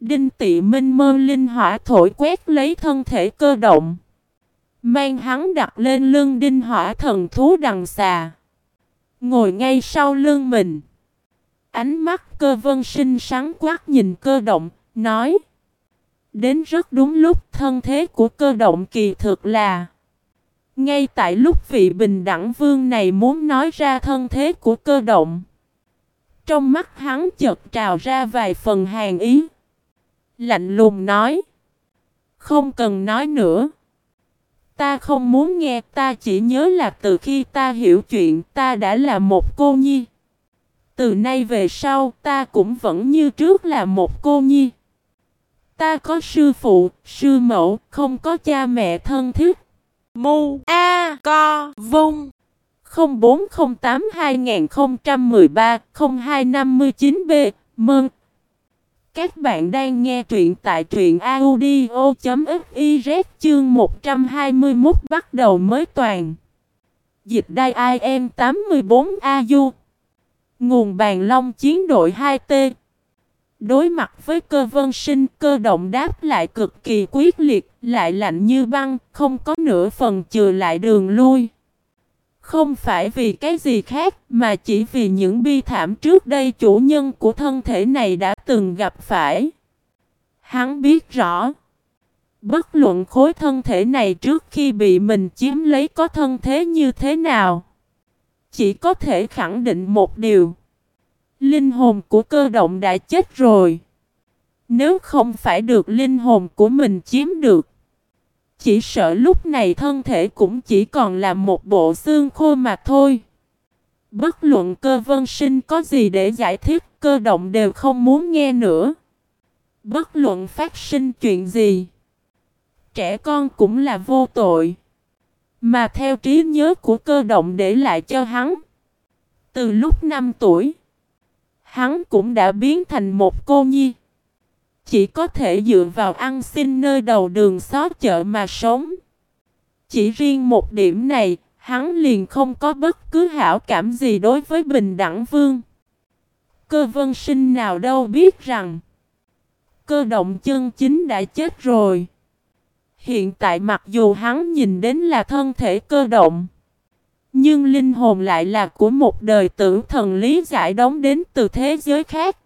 Đinh tị minh mơ linh hỏa thổi quét lấy thân thể cơ động. Mang hắn đặt lên lưng đinh hỏa thần thú đằng xà. Ngồi ngay sau lưng mình. Ánh mắt cơ vân sinh sáng quát nhìn cơ động, nói. Đến rất đúng lúc thân thế của cơ động kỳ thực là Ngay tại lúc vị bình đẳng vương này muốn nói ra thân thế của cơ động Trong mắt hắn chợt trào ra vài phần hàng ý Lạnh lùng nói Không cần nói nữa Ta không muốn nghe ta chỉ nhớ là từ khi ta hiểu chuyện ta đã là một cô nhi. Từ nay về sau ta cũng vẫn như trước là một cô nhi. Ta có sư phụ, sư mẫu, không có cha mẹ thân thiết. Mu A Co Vung. 0408 2013 0259 B. Mơn. Các bạn đang nghe truyện tại truyện audio.fiz chương 121 bắt đầu mới toàn. Dịch đai IM 84 AU Nguồn bàn long chiến đội 2T Đối mặt với cơ vân sinh, cơ động đáp lại cực kỳ quyết liệt, lại lạnh như băng, không có nửa phần chừa lại đường lui. Không phải vì cái gì khác, mà chỉ vì những bi thảm trước đây chủ nhân của thân thể này đã từng gặp phải. Hắn biết rõ, bất luận khối thân thể này trước khi bị mình chiếm lấy có thân thế như thế nào. Chỉ có thể khẳng định một điều. Linh hồn của cơ động đã chết rồi. Nếu không phải được linh hồn của mình chiếm được. Chỉ sợ lúc này thân thể cũng chỉ còn là một bộ xương khô mà thôi. Bất luận cơ vân sinh có gì để giải thích, cơ động đều không muốn nghe nữa. Bất luận phát sinh chuyện gì. Trẻ con cũng là vô tội. Mà theo trí nhớ của cơ động để lại cho hắn. Từ lúc 5 tuổi. Hắn cũng đã biến thành một cô nhi. Chỉ có thể dựa vào ăn xin nơi đầu đường xó chợ mà sống. Chỉ riêng một điểm này, hắn liền không có bất cứ hảo cảm gì đối với Bình Đẳng Vương. Cơ vân sinh nào đâu biết rằng, cơ động chân chính đã chết rồi. Hiện tại mặc dù hắn nhìn đến là thân thể cơ động, Nhưng linh hồn lại là của một đời tử thần lý giải đóng đến từ thế giới khác.